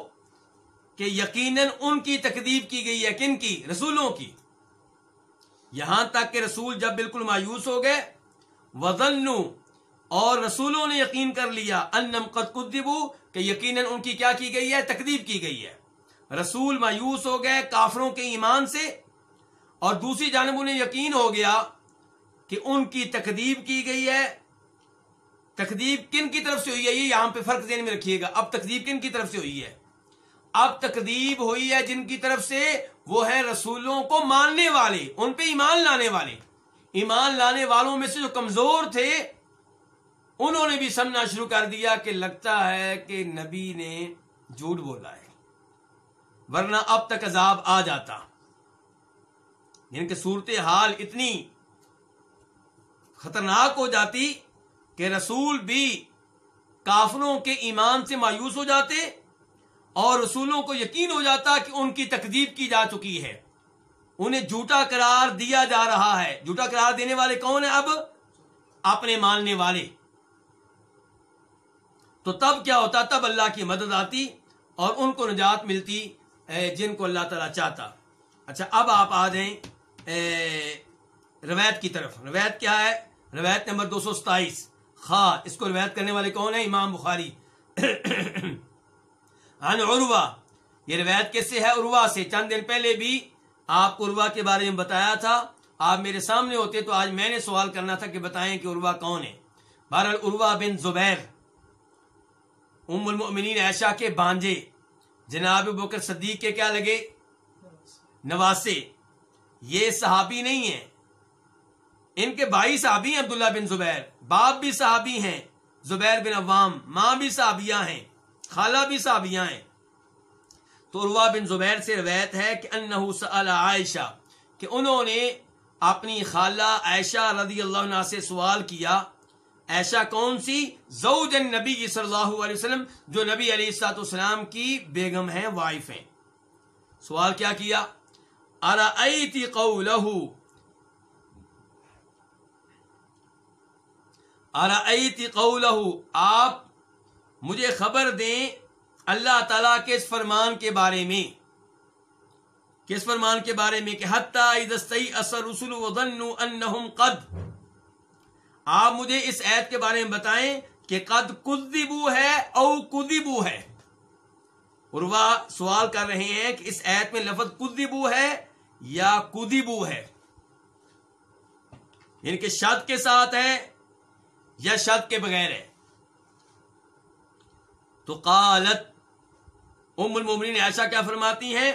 کہ یقیناً ان کی تکدیب کی گئی ہے۔ کن کی؟ رسولوں کی۔ یہاں تک کہ رسول جب بالکل مایوس ہو گئے وزنو اور رسولوں نے یقین کر لیا انم قد کدبو کہ یقیناً ان کی کیا کی گئی ہے؟ تکدیب کی گئی ہے۔ رسول مایوس ہو گئے کافروں کے ایمان سے اور دوسری جانب انہیں یقین ہو گیا کہ ان کی تکدیب کی گئی ہے۔ تکدیب کن کی طرف سے ہوئی ہے؟ یہ یہاں پہ فرق ذہن میں رکھیے گا۔ اب تکدیب کن کی طرف سے ہوئی ہے؟ اب تکدیب ہوئی ہے جن کی طرف سے وہ ہے رسولوں کو ماننے والے، ان پہ ایمان لانے والے۔ ایمان لانے والوں میں سے جو کمزور تھے انہوں نے بھی سمجھنا شروع کر دیا کہ لگتا ہے کہ نبی نے جھوٹ بولا ہے۔ ورنہ اب تک عذاب آ جاتا۔ یعنی کہ صورت حال اتنی خطرناک ہو جاتی کہ رسول بھی کافروں کے ایمان سے مایوس ہو جاتے اور رسولوں کو یقین ہو جاتا کہ ان کی تقدیب کی جا چکی ہے۔ انہیں جھوٹا قرار دیا جا رہا ہے۔ جھوٹا قرار دینے والے کون ہیں اب؟ اپنے ماننے والے۔ تو تب کیا ہوتا؟ تب اللہ کی مدد آتی اور ان کو نجات ملتی جن کو اللہ تعالیٰ چاہتا۔ اچھا اب آپ آ جائیں روایت کی طرف۔ روایت کیا ہے؟ روایت نمبر دو سو ستائیس۔ خواہ، اس کو روایت کرنے والے کون ہیں؟ امام بخاری۔ عن عروہ۔ یہ روایت کس سے ہے؟ عروہ سے۔ چند دن پہلے بھی آپ کو عروہ کے بارے میں بتایا تھا۔ آپ میرے سامنے ہوتے تو آج میں نے سوال کرنا تھا کہ بتائیں کہ عروہ کون ہے بہرحال، عروہ بن زبیر۔ ام المؤمنین عائشہ کے بانجے۔ جناب بکر صدیق کے کیا لگے؟ نواسے۔ یہ صحابی نہیں ہیں۔ ان کے بھائی صحابی ہیں عبداللہ بن زبیر۔ باپ بھی صحابی ہیں، زبیر بن عوام۔ ماں بھی صحابیاں ہیں، خالہ بھی صحابیاں ہیں۔ تو عروہ بن زبیر سے روایت ہے کہ انہو سأل عائشہ کہ انہوں نے اپنی خالہ عائشہ رضی اللہ عنہ سے سوال کیا عائشہ کون سی؟ زوج نبی صلی اللہ علیہ وسلم، جو نبی علیہ السلاۃ والسلام کی بیگم ہیں، وائف ہیں۔ سوال کیا کیا؟ ارأیتی قولہو ارأیتی قولہو آپ مجھے خبر دیں اللہ تعالیٰ کے اس فرمان کے بارے میں؟ کس فرمان کے بارے میں کہ اثر رسول قد آپ مجھے اس عید کے بارے میں بتائیں کہ قد کدبو ہے او کدبو ہے۔ عروا سوال کر رہے ہیں کہ اس عید میں لفظ کدبو ہے یا کدبو ہے؟ یعنی کہ شد کے ساتھ ہے یا شد کے بغیر ہے۔ تو قالت، ام المومنین ایسا کیا فرماتی ہیں؟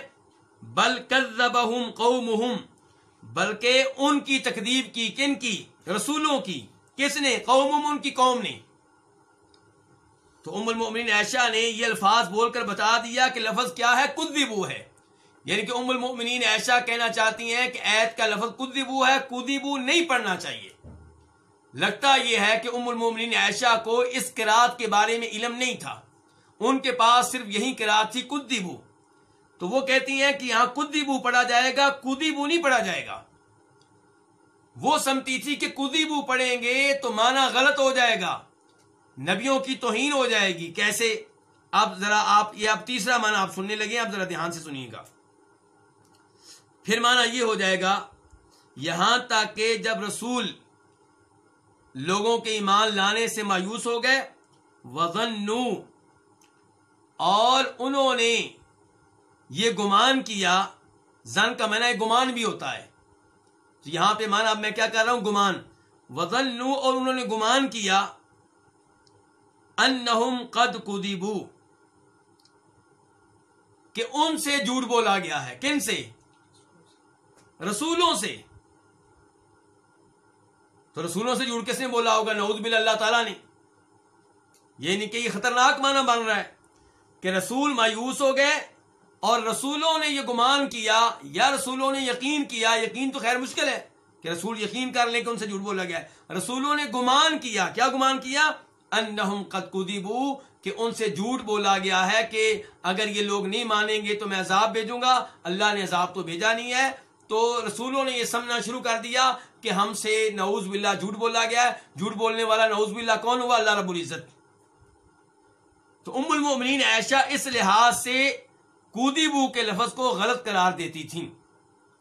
بل کذبہم قومہم، بلکہ ان کی تکذیب کی، کن کی؟ رسولوں کی۔ کس نے؟ قوم ان کی قوم نے۔ تو ام المؤمنین عائشہ نے یہ الفاظ بول کر بتا دیا کہ لفظ کیا ہے؟ کدبو ہے۔ یعنی کہ ام المؤمنین عائشہ کہنا چاہتی ہیں کہ ایت کا لفظ کدبو ہے کدبو نہیں پڑھنا چاہیے۔ لگتا یہ ہے کہ ام المومنین عائشہ کو اس کراط کے بارے میں علم نہیں تھا۔ ان کے پاس صرف یہی کراط تھی کدیبو تو وہ کہتی ہیں کہ یہاں کدیبو پڑھا جائے گا کدیبو نہیں پڑھا جائے گا۔ وہ سمتی تھی کہ کدیبو پڑھیں گے تو مانا غلط ہو جائے گا۔ نبیوں کی توہین ہو جائے گی۔ کیسے؟ اب ذرا آپ یہ اب تیسرا مانا آپ سننے لگے اب ذرا دھیان سے سنیے گا۔ پھر مانا یہ ہو جائے گا، یہاں تک کہ جب رسول لوگوں کے ایمان لانے سے مایوس ہو گئے وزن اور انہوں نے یہ گمان کیا، زن کا میں گمان بھی ہوتا ہے۔ تو یہاں پہ مانا اب میں کیا کر رہا ہوں؟ گمان. وزن اور انہوں نے گمان کیا انہم قد کدیبو کہ ان سے جھوٹ بولا گیا ہے. کن سے؟ رسولوں سے. تو رسولوں سے جڑ کس نے بولا ہوگا؟ نعوذ بل اللہ تعالیٰ نے. یہ نہیں کہ یہ خطرناک معنی بن رہا ہے کہ رسول مایوس ہو گئے اور رسولوں نے یہ گمان کیا، یا رسولوں نے یقین کیا، یقین تو خیر مشکل ہے کہ رسول یقین کر لیں کہ ان سے جھوٹ بولا گیا ہے۔ رسولوں نے گمان کیا کیا گمان کیا؟ انہم قد کدیبو کہ ان سے جھوٹ بولا گیا ہے کہ اگر یہ لوگ نہیں مانیں گے تو میں عذاب بھیجوں گا، اللہ نے عذاب تو بھیجا نہیں ہے۔ تو رسولوں نے یہ سمجھنا شروع کر دیا کہ ہم سے نعوذ باللہ جھوٹ بولا گیا ہے۔ جھوٹ بولنے والا نعوذ باللہ کون ہوا؟ اللہ رب العزت۔ تو ام المؤمنین عائشہ اس لحاظ سے کودی بو کے لفظ کو غلط قرار دیتی تھی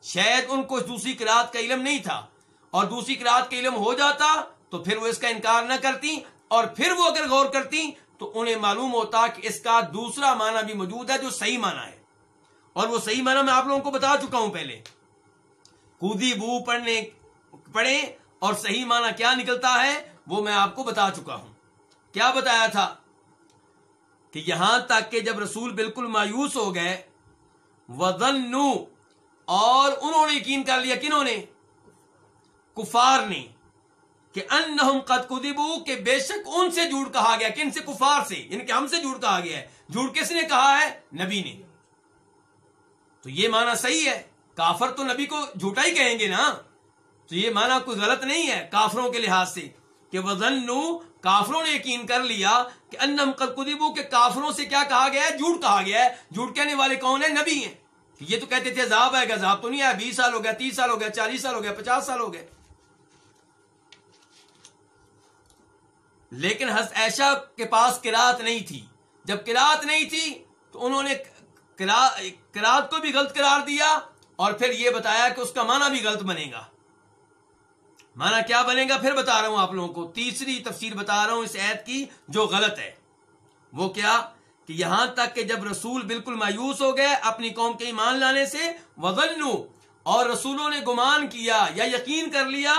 شاید ان کو دوسری قرآت کا علم نہیں تھا۔ اور دوسری قرآت کا علم ہو جاتا تو پھر وہ اس کا انکار نہ کرتی۔ اور پھر وہ اگر غور کرتی تو انہیں معلوم ہوتا کہ اس کا دوسرا معنی بھی موجود ہے جو صحیح معنی ہے۔ اور وہ صحیح معنی میں آپ لوگوں کو بتا چکا ہوں پہلے۔ کودی بو پڑھنے، پڑھیں اور صحیح معنی کیا نکلتا ہے وہ میں آپ کو بتا چکا ہوں۔ کیا بتایا تھا؟ کہ یہاں تک کہ جب رسول بالکل مایوس ہو گئے وزن اور انہوں نے یقین کر لیا کنہوں نے؟ کفار نے، کہ انہم قد کدبو کہ بے شک ان سے جھوٹ کہا گیا۔ کن سے؟ کفار سے۔ یعنی کہ ہم سے جھوٹ کہا گیا ہے۔ جھوٹ کس نے کہا ہے؟ نبی نے۔ تو یہ معنی صحیح ہے۔ کافر تو نبی کو جھوٹا ہی کہیں گے نا؟ تو یہ معنی کوئی غلط نہیں ہے کافروں کے لحاظ سے۔ کہ وزن کافروں نے یقین کر لیا کہ انم قدیبو کے کافروں سے کیا کہا گیا ہے؟ جھوٹ کہا گیا ہے۔ جھوٹ کہنے والے کون ہیں؟ نبی ہیں۔ یہ تو کہتے تھے عذاب آئے گا، عذاب تو نہیں آیا۔ بیس سال ہو گیا، تیس سال ہو گیا، چالیس سال ہو گیا، پچاس سال ہو گئے۔ لیکن حضرت ایشا کے پاس کراط نہیں تھی۔ جب کراط نہیں تھی تو انہوں نے کراط کو بھی غلط قرار دیا اور پھر یہ بتایا کہ اس کا معنی بھی غلط بنے گا۔ مانا کیا بنے گا؟ پھر بتا رہا ہوں آپ لوگوں کو۔ تیسری تفسیر بتا رہا ہوں اس عید کی جو غلط ہے۔ وہ کیا؟ کہ یہاں تک کہ جب رسول بالکل مایوس ہو گئے اپنی قوم کے ایمان لانے سے وزن اور رسولوں نے گمان کیا یا یقین کر لیا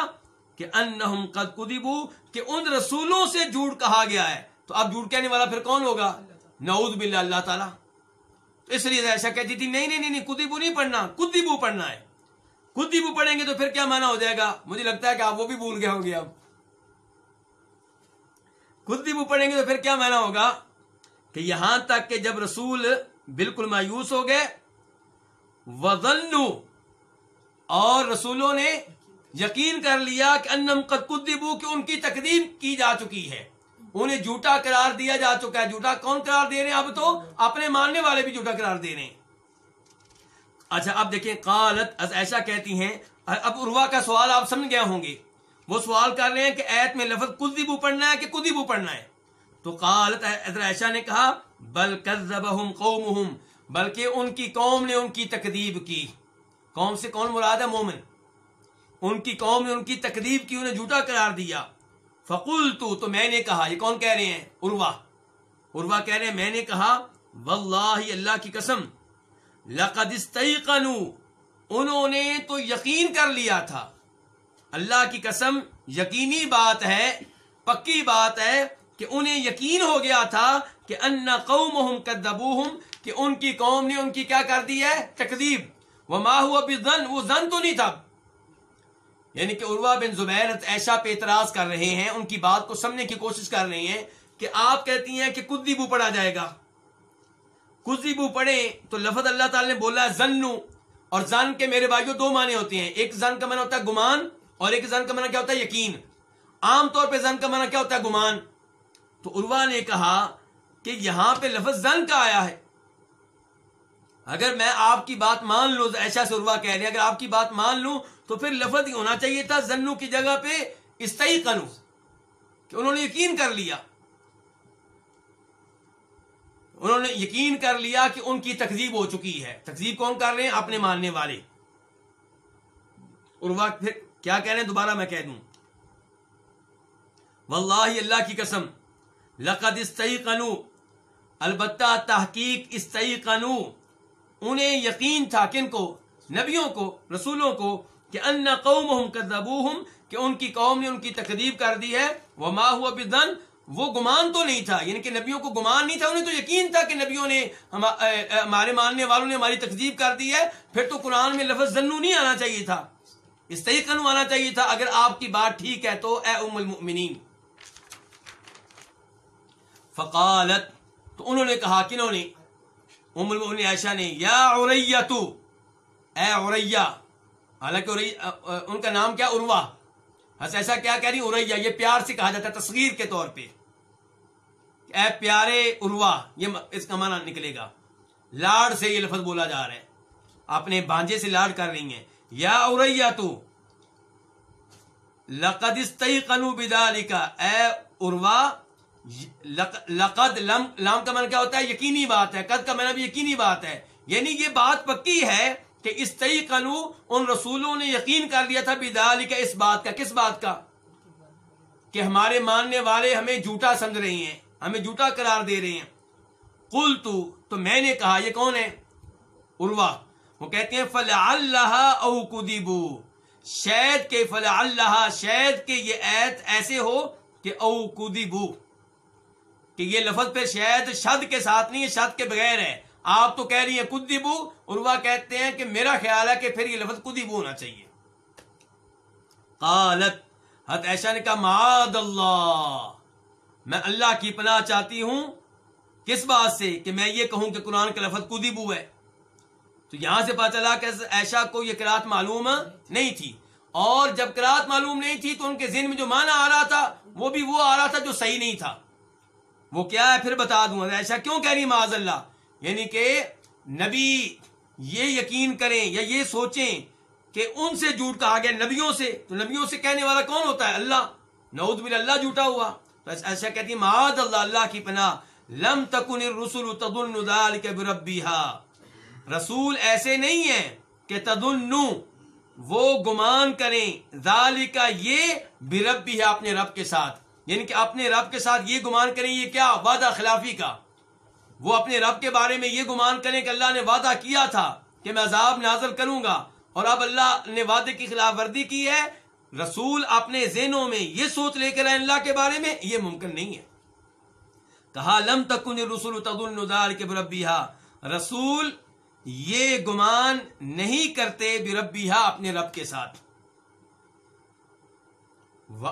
کہ انہم قد کدبو کہ ان رسولوں سے جھوٹ کہا گیا ہے۔ تو اب جھوٹ کہنے والا پھر کون ہوگا؟ نعوذ باللہ، اللہ تعالیٰ۔ تو اس لیے ایسا کہتی جی، تھی نہیں نہیں نہیں کدیبو نہیں پڑھنا کدیبو پڑھنا ہے۔ خود بھی وہ پڑھیں گے تو پھر کیا مانا ہو جائے گا؟ مجھے لگتا ہے کہ آپ وہ بھی بھول گئے ہوں گے اب۔ خود بھی وہ پڑھیں گے تو پھر کیا مانا ہوگا؟ کہ یہاں تک کہ جب رسول بالکل مایوس ہو گئے وزن اور رسولوں نے یقین کر لیا کہ انم قد کدبو کہ ان کی تقدیم کی جا چکی ہے۔ انہیں جھوٹا قرار دیا جا چکا ہے۔ جھوٹا کون قرار دے رہے ہیں؟ اب تو اپنے ماننے والے بھی جھوٹا قرار دے رہے ہیں۔ اچھا اب دیکھیں، قالت ایسا کہتی ہیں، اب عروا کا سوال آپ سمجھ گئے ہوں گے۔ وہ سوال کر رہے ہیں کہ ایت میں لفظ کدیبو پڑھنا ہے کہ کدیبو پڑھنا ہے؟ تو قالت ایسا نے کہا، بل کذبہم قومہم، بلکہ ان کی قوم نے ان کی تکذیب کی۔ قوم سے کون مراد ہے مومن؟ ان کی قوم نے ان کی تکذیب کی، انہیں جھوٹا قرار دیا۔ فقول تو تو میں نے کہا، یہ کون کہہ رہے ہیں؟ عروا عروا کہہ رہے ہیں، میں نے کہا، واللہ اللہ کی قسم لقد استيقنوا، انہوں نے تو یقین کر لیا تھا۔ اللہ کی قسم، یقینی بات ہے، پکی بات ہے کہ انہیں یقین ہو گیا تھا کہ ان قومهم كذبوهم کہ ان کی قوم نے ان کی کیا کر دی ہے؟ تکذیب۔ وما هو بظن، وہ ظن تو نہیں تھا۔ یعنی کہ عروہ بن زبیر ایشا پہ اعتراض کر رہے ہیں، ان کی بات کو سمجھنے کی کوشش کر رہے ہیں کہ آپ کہتی ہیں کہ کدیبو پڑھا جائے گا۔ کدیبو پڑھیں تو لفظ اللہ تعالی نے بولا ہے زنو اور زن کے میرے بھائیوں دو معنی ہوتے ہیں۔ ایک زن کا معنی ہوتا ہے گمان، اور ایک زن کا معنی کیا ہوتا ہے یقین۔ عام طور پہ زن کا معنی کیا ہوتا ہے گمان۔ تو عروا نے کہا کہ یہاں پہ لفظ زن کا آیا ہے۔ اگر میں آپ کی بات مان لوں ایسا سے عروا کہہ رہے ہیں، اگر آپ کی بات مان لوں تو پھر لفظ ہونا چاہیے تھا زنو کی جگہ پہ استعی کنو کہ انہوں نے یقین کر لیا۔ انہوں نے یقین کر لیا کہ ان کی تقزیب ہو چکی ہے۔ تقزیب کون کر رہے ہیں؟ اپنے ماننے والے۔ عروا پھر کیا کہہ رہے ہیں؟ دوبارہ میں کہہ دوں۔ واللہ اللہ کی قسم، لقد استیقنو البتہ تحقیق استیقنو انہیں یقین تھا کن کو؟ نبیوں کو، رسولوں کو، کہ ان قومہم کذبوہم، کہ ان کی قوم نے ان کی تقریب کر دی ہے۔ وما ہوا بدن وہ گمان تو نہیں تھا یعنی کہ نبیوں کو گمان نہیں تھا، انہیں تو یقین تھا کہ نبیوں نے ہمارے ماننے والوں نے ہماری تقزیب کر دی ہے، پھر تو قرآن میں لفظ زنو نہیں آنا چاہیے تھا۔ استحقن آنا چاہیے تھا، اگر آپ کی بات ٹھیک ہے تو، اے ام المؤمنین۔ فقالت، تو انہوں نے کہا کنہوں نے، ام المؤمنین عائشہ نے، یا عریہ تو، اے عریہ، حالانکہ ان کا نام کیا؟ عروہ۔ ہس ایسا کیا کہہ رہی عریہ، یہ پیار سے کہا جاتا ہے، تصغیر کے طور پہ۔ اے پیارے عروا یہ اس کا معنی نکلے گا۔ لاڑ سے یہ لفظ بولا جا رہا ہے۔ اپنے بانجے سے لاڑ کر رہی ہیں۔ یا عریہ تو، لقد استیقنوا بذالک اے عروا لقد لم لام کا معنی کیا ہوتا ہے؟ یقینی بات ہے۔ قد کا معنی بھی یقینی بات ہے۔ یعنی یہ بات پکی ہے کہ استیقنوا، ان رسولوں نے یقین کر لیا تھا بذالک اس بات کا۔ کس بات کا؟ کہ ہمارے ماننے والے ہمیں جھوٹا سمجھ رہی ہیں۔ ہمیں جھوٹا قرار دے رہے ہیں۔ قل تو تو میں نے کہا، یہ کون ہے؟ عروا وہ کہتے ہیں فل اللہ او کدیبو شید کے فل اللہ شید کے یہ ایت ایسے ہو کہ او کدیبو کہ یہ لفظ پہ شاید شد کے ساتھ نہیں ہے، شد کے بغیر ہے۔ آپ تو کہہ رہی ہیں کدیبو عروا کہتے ہیں کہ میرا خیال ہے کہ پھر یہ لفظ کدیبو ہونا چاہیے۔ قالت حت ایشا نے کہا معاد اللہ۔ میں اللہ کی پناہ چاہتی ہوں کس بات سے کہ میں یہ کہوں کہ قرآن کا لفظ کدیبو ہے؟ تو یہاں سے پتا چلا کہ ایشا کو یہ قرات معلوم نہیں تھی۔ اور جب قرات معلوم نہیں تھی تو ان کے ذہن میں جو معنی آ رہا تھا، وہ بھی وہ آ رہا تھا جو صحیح نہیں تھا۔ وہ کیا ہے؟ پھر بتا دوں۔ ایسا کیوں کہہ رہی معاذ اللہ۔ یعنی کہ نبی یہ یقین کریں یا یہ سوچیں کہ ان سے جھوٹ کہا گیا نبیوں سے۔ تو نبیوں سے کہنے والا کون ہوتا ہے؟ اللہ۔ نعوذ باللہ اللہ جھوٹا ہوا۔ تو ایسا کہتی ہے معاذ اللہ اللہ کی پناہ۔ لم تکن الرسل تظن ذلك بربها رسول ایسے نہیں ہیں کہ تدنو وہ گمان کریں، ذالک یہ بربی ہے اپنے رب کے ساتھ۔ یعنی کہ اپنے رب کے ساتھ یہ گمان کریں، یہ کیا وعدہ خلافی کا؟ وہ اپنے رب کے بارے میں یہ گمان کریں کہ اللہ نے وعدہ کیا تھا کہ میں عذاب نازل کروں گا۔ اور اب اللہ نے وعدے کی خلاف ورزی کی ہے رسول اپنے ذہنوں میں یہ سوچ لے کر اللہ کے بارے میں، یہ ممکن نہیں ہے۔ کہا، لم تکن رسول تدال کے بربیہ رسول یہ گمان نہیں کرتے بربیہ اپنے رب کے ساتھ۔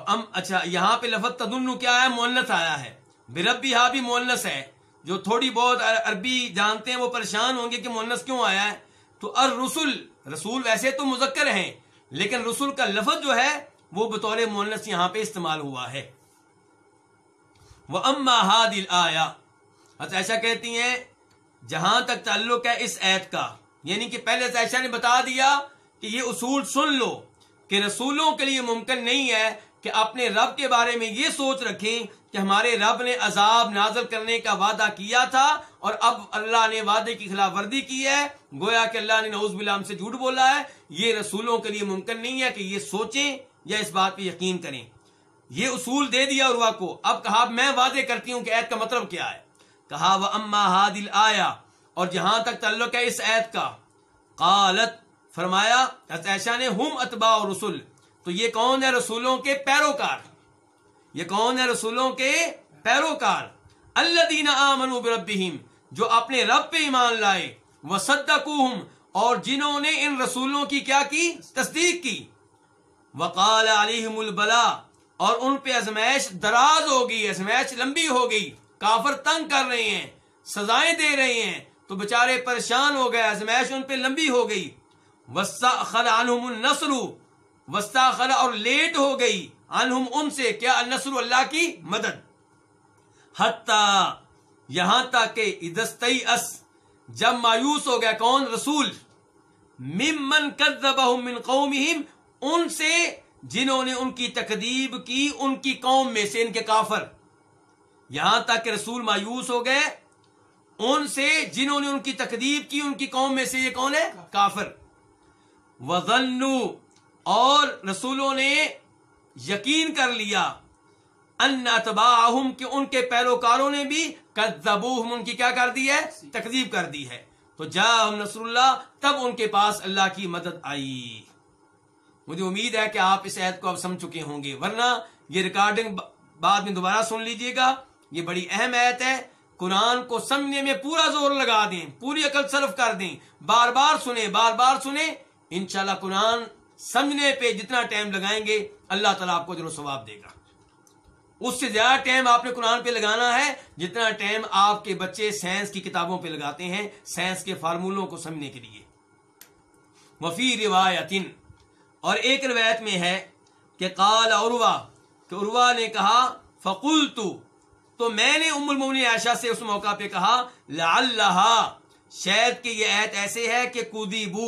ام اچھا یہاں پہ لفظ تدن کیا ہے؟ مونس آیا ہے۔ بربیہ بھی مونس ہے۔ جو تھوڑی بہت عربی جانتے ہیں، وہ پریشان ہوں گے کہ مونس کیوں آیا ہے۔ تو ار رسول رسول ویسے تو مذکر ہیں۔ لیکن رسول کا لفظ جو ہے، وہ بطور مونس یہاں پہ استعمال ہوا ہے۔ وہ اما ہادل آیا ایسا کہتی ہیں، جہاں تک تعلق ہے اس ایت کا یعنی کہ پہلے ایسا نے بتا دیا کہ یہ اصول سن لو کہ رسولوں کے لیے ممکن نہیں ہے کہ اپنے رب کے بارے میں یہ سوچ رکھیں کہ ہمارے رب نے عذاب نازل کرنے کا وعدہ کیا تھا اور اب اللہ نے وعدے کی خلاف ورزی کی ہے۔ گویا کہ اللہ نے نعوذ باللہ ہم سے جھوٹ بولا ہے۔ یہ رسولوں کے لیے ممکن نہیں ہے کہ یہ سوچیں یا اس بات پہ یقین کریں۔ یہ اصول دے دیا عروا کو۔ اب کہا میں وعدے کرتی ہوں کہ عید کا مطلب کیا ہے۔ کہا وہ اما ہادل آیا اور جہاں تک تعلق ہے اس عید کا۔ قالت، فرمایا ایسا نے، ہم اتبا رسول تو یہ کون ہے رسولوں کے پیروکار؟ یہ کون ہے رسولوں کے پیروکار؟ اللہ دینا بربہم، جو اپنے رب پہ ایمان لائے وہ اور جنہوں نے ان رسولوں کی کیا کی؟ تصدیق کی۔ وقال علیہم البلا اور ان پہ ازمائش دراز ہو گئی ازمائش لمبی ہو گئی کافر تنگ کر رہے ہیں، سزائیں دے رہے ہیں، تو بےچارے پریشان ہو گئے، ازمائش ان پہ لمبی ہو گئی۔ وسا خل عنہم النصر وسطا خلا اور لیٹ ہو گئی۔ عنہم ان سے، کیا النصر اللہ کی مدد؟ حتیٰ یہاں تک کہ ادستئی اس جب مایوس ہو گیا کون؟ رسول۔ ممن کذبہم من قومہم، ان سے جنہوں نے ان کی تکذیب کی، ان کی قوم میں سے، ان کے کافر۔ یہاں تک کہ رسول مایوس ہو گئے، ان سے جنہوں نے ان کی تکذیب کی، ان کی قوم میں سے یہ کون ہے؟ کافر۔ وظنوا، اور رسولوں نے یقین کر لیا۔ ان اتباعہم، کہ ان کے پیروکاروں نے بھی کذبوہم، ان کی کیا کر دی ہے؟ تکذیب کر دی ہے۔ تو جاءہم نصر اللہ تب ان کے پاس اللہ کی مدد آئی۔ مجھے امید ہے کہ آپ اس عید کو اب سمجھ چکے ہوں گے۔ ورنہ یہ ریکارڈنگ بعد میں دوبارہ سن لیجیے گا۔ یہ بڑی اہم ایت ہے۔ قرآن کو سمجھنے میں پورا زور لگا دیں، پوری عقل صرف کر دیں۔ بار بار سنیں، بار بار سنیں۔ انشاءاللہ قرآن سمجھنے پہ جتنا ٹائم لگائیں گے، اللہ تعالیٰ آپ کو جو ثواب دے گا۔ اس سے زیادہ ٹائم آپ نے قرآن پہ لگانا ہے، جتنا ٹائم آپ کے بچے سائنس کی کتابوں پہ لگاتے ہیں، سائنس کے فارمولوں کو سمجھنے کے لیے۔ وفی روایتن، اور ایک روایت میں ہے کہ قال عروا کہ عروا نے کہا فقول تو میں نے ام المومن عائشہ سے اس موقع پہ کہا، لعلہا، شاید کہ یہ ایت ایسے ہے کہ کودی بو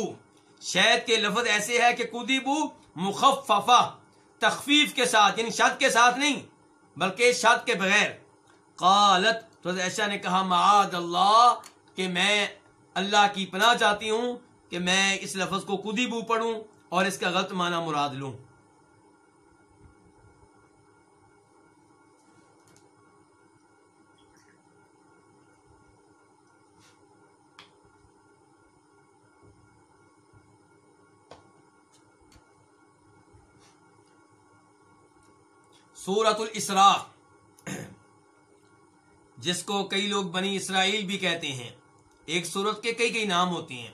شہد کے لفظ ایسے ہے کہ کدیبو مخففہ، تخفیف کے ساتھ یعنی شد کے ساتھ نہیں، بلکہ شد کے بغیر۔ قالت، تو ایشا نے کہا معاد اللہ، کہ میں اللہ کی پناہ چاہتی ہوں کہ میں اس لفظ کو کدیبو پڑھوں اور اس کا غلط معنی مراد لوں۔ سورت الاسراء، جس کو کئی لوگ بنی اسرائیل بھی کہتے ہیں۔ ایک سورت کے کئی کئی نام ہوتے ہیں۔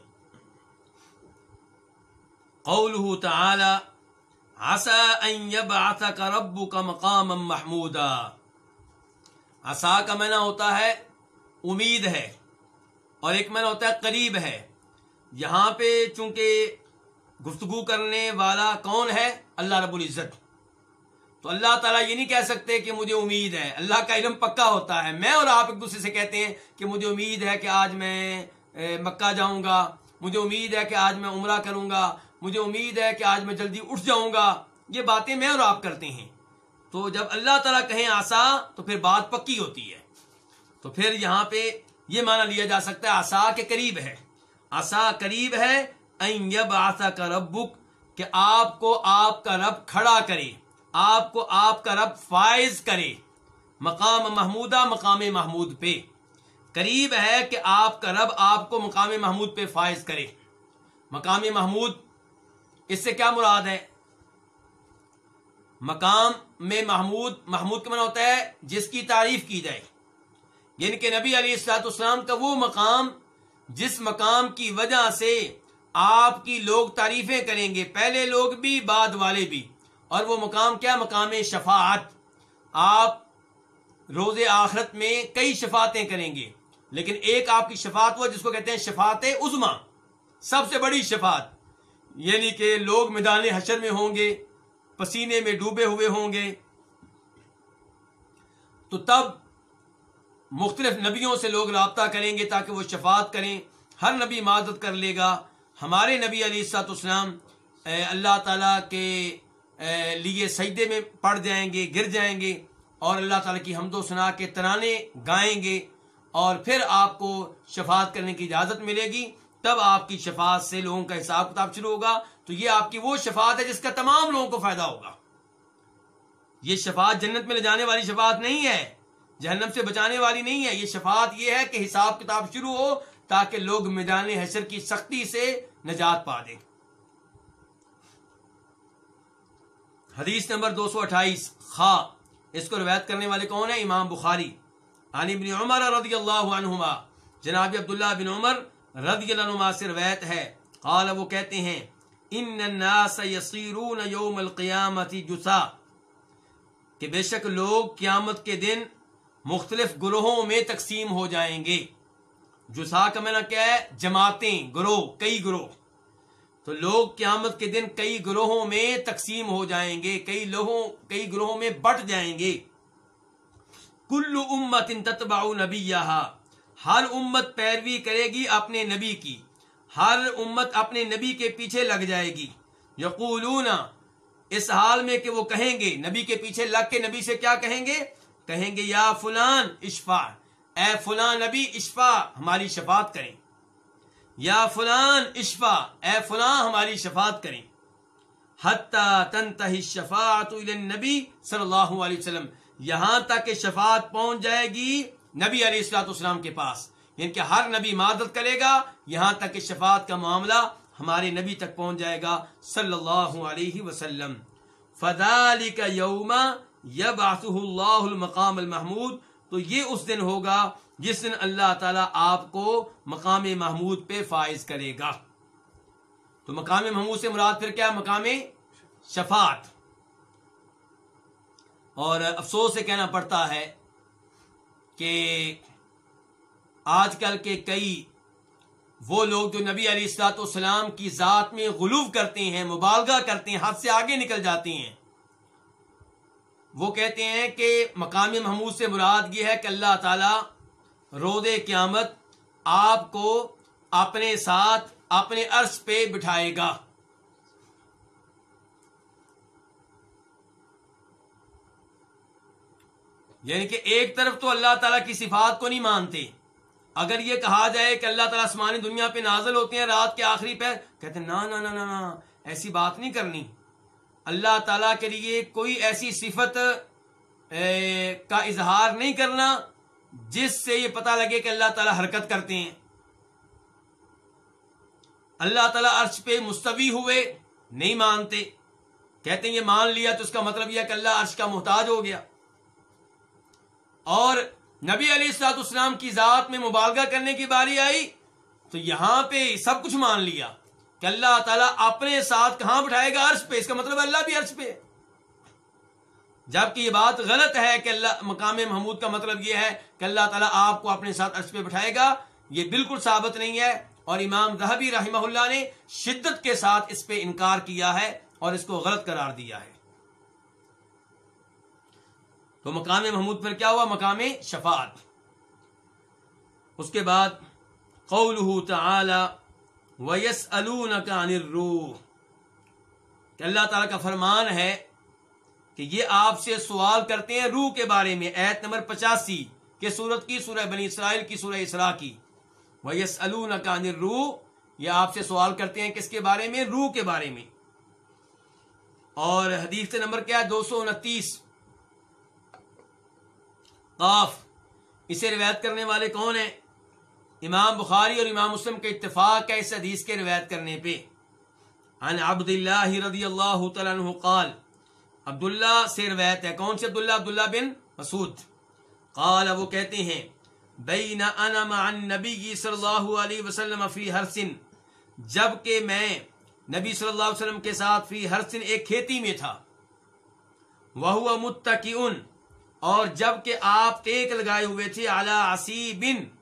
قوله تعالی، عسى ان يبعثك ربك مقاما محمودا۔ عسا کا معنی ہوتا ہے امید ہے، اور ایک معنی ہوتا ہے قریب ہے۔ یہاں پہ چونکہ گفتگو کرنے والا کون ہے؟ اللہ رب العزت۔ تو اللہ تعالیٰ یہ نہیں کہہ سکتے کہ مجھے امید ہے۔ اللہ کا علم پکا ہوتا ہے۔ میں اور آپ ایک دوسرے سے کہتے ہیں کہ مجھے امید ہے کہ آج میں مکہ جاؤں گا۔ مجھے امید ہے کہ آج میں عمرہ کروں گا۔ مجھے امید ہے کہ آج میں جلدی اٹھ جاؤں گا۔ یہ باتیں میں اور آپ کرتے ہیں۔ تو جب اللہ تعالیٰ کہیں آسا، تو پھر بات پکی ہوتی ہے۔ تو پھر یہاں پہ یہ مانا لیا جا سکتا ہے، آسا کے قریب ہے۔ آسا قریب ہے آسا کا ربک، کہ آپ کو آپ کا رب کھڑا کرے۔ آپ کو آپ کا رب فائز کرے۔ مقام محمودہ، مقام محمود پہ۔ قریب ہے کہ آپ کا رب آپ کو مقام محمود پہ فائز کرے۔ مقام محمود، اس سے کیا مراد ہے؟ مقام میں محمود محمود کا من ہوتا ہے جس کی تعریف کی جائے۔ یعنی کہ نبی علی السلاط اسلام کا وہ مقام جس مقام کی وجہ سے آپ کی لوگ تعریفیں کریں گے۔ پہلے لوگ بھی، بعد والے بھی۔ اور وہ مقام کیا؟ مقام شفاعت۔ آپ روز آخرت میں کئی شفاعتیں کریں گے، لیکن ایک آپ کی شفاعت وہ جس کو کہتے ہیں شفاعت عظما سب سے بڑی شفاعت۔ یعنی کہ لوگ میدان حشر میں ہوں گے، پسینے میں ڈوبے ہوئے ہوں گے۔ تو تب مختلف نبیوں سے لوگ رابطہ کریں گے تاکہ وہ شفاعت کریں۔ ہر نبی معذت کر لے گا، ہمارے نبی علی سات اسلام اللہ تعالیٰ کے لیے سجدے میں پڑ جائیں گے، گر جائیں گے، اور اللہ تعالیٰ کی حمد و سنا کے ترانے گائیں گے، اور پھر آپ کو شفاعت کرنے کی اجازت ملے گی۔ تب آپ کی شفاعت سے لوگوں کا حساب کتاب شروع ہوگا۔ تو یہ آپ کی وہ شفاعت ہے جس کا تمام لوگوں کو فائدہ ہوگا۔ یہ شفاعت جنت میں لے جانے والی شفاعت نہیں ہے، جہنم سے بچانے والی نہیں ہے۔ یہ شفاعت یہ ہے کہ حساب کتاب شروع ہو تاکہ لوگ میدان حشر کی سختی سے نجات پا دیں۔ حدیث نمبر دو سو اٹھائیس. خا، اس کو روایت کرنے والے کون ہیں؟ امام بخاری. عن ابن عمر رضی اللہ عنہما. جناب عبداللہ بن عمر رضی اللہ عنہما سے روایت ہے. قال، وہ کہتے ہیں، ان الناس یصیرون یوم القیامت جسا کہ بے شک لوگ قیامت کے دن مختلف گروہوں میں تقسیم ہو جائیں گے۔ جو سا کا مینا کیا ہے؟ جماعتیں، گروہ، کئی گروہ۔ تو لوگ قیامت کے دن کئی گروہوں میں تقسیم ہو جائیں گے، کئی لوگوں، کئی گروہوں میں بٹ جائیں گے۔ کل امت ان تتبا نبی ہر امت پیروی کرے گی اپنے نبی کی، ہر امت اپنے نبی کے پیچھے لگ جائے گی۔ یقولون، اس حال میں کہ وہ کہیں گے، نبی کے پیچھے لگ کے نبی سے کیا کہیں گے؟ کہیں گے، یا فلان اشفا اے فلان نبی اشفا ہماری شفاعت کریں۔ یا فلان اشفا، اے فلان ہماری شفاعت کریں۔ حتی تنتہی شفاعت نبی صلی اللہ علیہ وسلم، یہاں تک کہ شفاعت پہنچ جائے گی نبی علیہ السلاۃ اسلام کے پاس۔ یعنی کہ ہر نبی مدد کرے گا، یہاں تک کہ شفاعت کا معاملہ ہمارے نبی تک پہنچ جائے گا صلی اللہ علیہ وسلم۔ فدالی کا یوما یب اللہ المقام المحمود تو یہ اس دن ہوگا جس دن اللہ تعالیٰ آپ کو مقام محمود پہ فائز کرے گا۔ تو مقام محمود سے مراد پھر کیا؟ مقام شفاعت۔ اور افسوس سے کہنا پڑتا ہے کہ آج کل کے کئی وہ لوگ جو نبی علیہ السلاط والسلام کی ذات میں غلوف کرتے ہیں، مبالغہ کرتے ہیں حد سے آگے نکل جاتے ہیں۔ وہ کہتے ہیں کہ مقام محمود سے مراد یہ ہے کہ اللہ تعالی رود قیامت آپ کو اپنے ساتھ اپنے عرص پہ بٹھائے گا۔ یعنی کہ ایک طرف تو اللہ تعالیٰ کی صفات کو نہیں مانتے۔ اگر یہ کہا جائے کہ اللہ تعالیٰ آسمانی دنیا پہ نازل ہوتے ہیں، رات کے آخری پہ، کہتے ہیں نا نا نا نا ایسی بات نہیں کرنی۔ اللہ تعالیٰ کے لیے کوئی ایسی صفت کا اظہار نہیں کرنا جس سے یہ پتا لگے کہ اللہ تعالیٰ حرکت کرتے ہیں۔ اللہ تعالیٰ عرش پہ مستوی ہوئے، نہیں مانتے۔ کہتے ہیں یہ مان لیا تو اس کا مطلب یہ کہ اللہ عرش کا محتاج ہو گیا۔ اور نبی علی السلاط اسلام کی ذات میں مبالغہ کرنے کی باری آئی تو یہاں پہ سب کچھ مان لیا۔ کہ اللہ تعالیٰ اپنے ساتھ کہاں بٹھائے گا عرض پہ؟ اس کا مطلب اللہ بھی عرض پہ۔ جبکہ یہ بات غلط ہے کہ اللہ، مقام محمود کا مطلب یہ ہے کہ اللہ تعالیٰ آپ کو اپنے ساتھ عرض پہ بٹھائے گا۔ یہ بالکل ثابت نہیں ہے۔ اور امام ذہبی رحمہ اللہ نے شدت کے ساتھ اس پہ انکار کیا ہے اور اس کو غلط قرار دیا ہے۔ تو مقام محمود پر کیا ہوا؟ مقام شفاعت۔ اس کے بعد قول تعالی ویس الروح کہ اللہ تعالی کا فرمان ہے کہ یہ آپ سے سوال کرتے ہیں روح کے بارے میں، ایت نمبر پچاسی کے سورت کی؟ سورہ بنی اسرائیل کی، سورہ اسرا کی۔ ویس الکان روح یہ آپ سے سوال کرتے ہیں کس کے بارے میں؟ روح کے بارے میں۔ اور حدیث نمبر کیا؟ ہے دو سو انتیس۔ قاف، اسے روایت کرنے والے کون ہیں؟ امام بخاری اور امام مسلم کے اتفاق ہے اس حدیث کے روایت کرنے پہ۔ عن عبد اللہ رضی اللہ تعالیٰ عنہ قال، عبداللہ سے روایت ہے۔ کون سے عبداللہ؟ عبداللہ بن مسعود۔ قال، وہ کہتے ہیں، بین انا مع النبی صلی اللہ علیہ وسلم فی حرسن جبکہ میں نبی صلی اللہ علیہ وسلم کے ساتھ فی حرسن ایک کھیتی میں تھا۔ وہ متقیون اور جبکہ آپ ٹیک لگائے ہوئے تھے اعلیٰ اعلی بن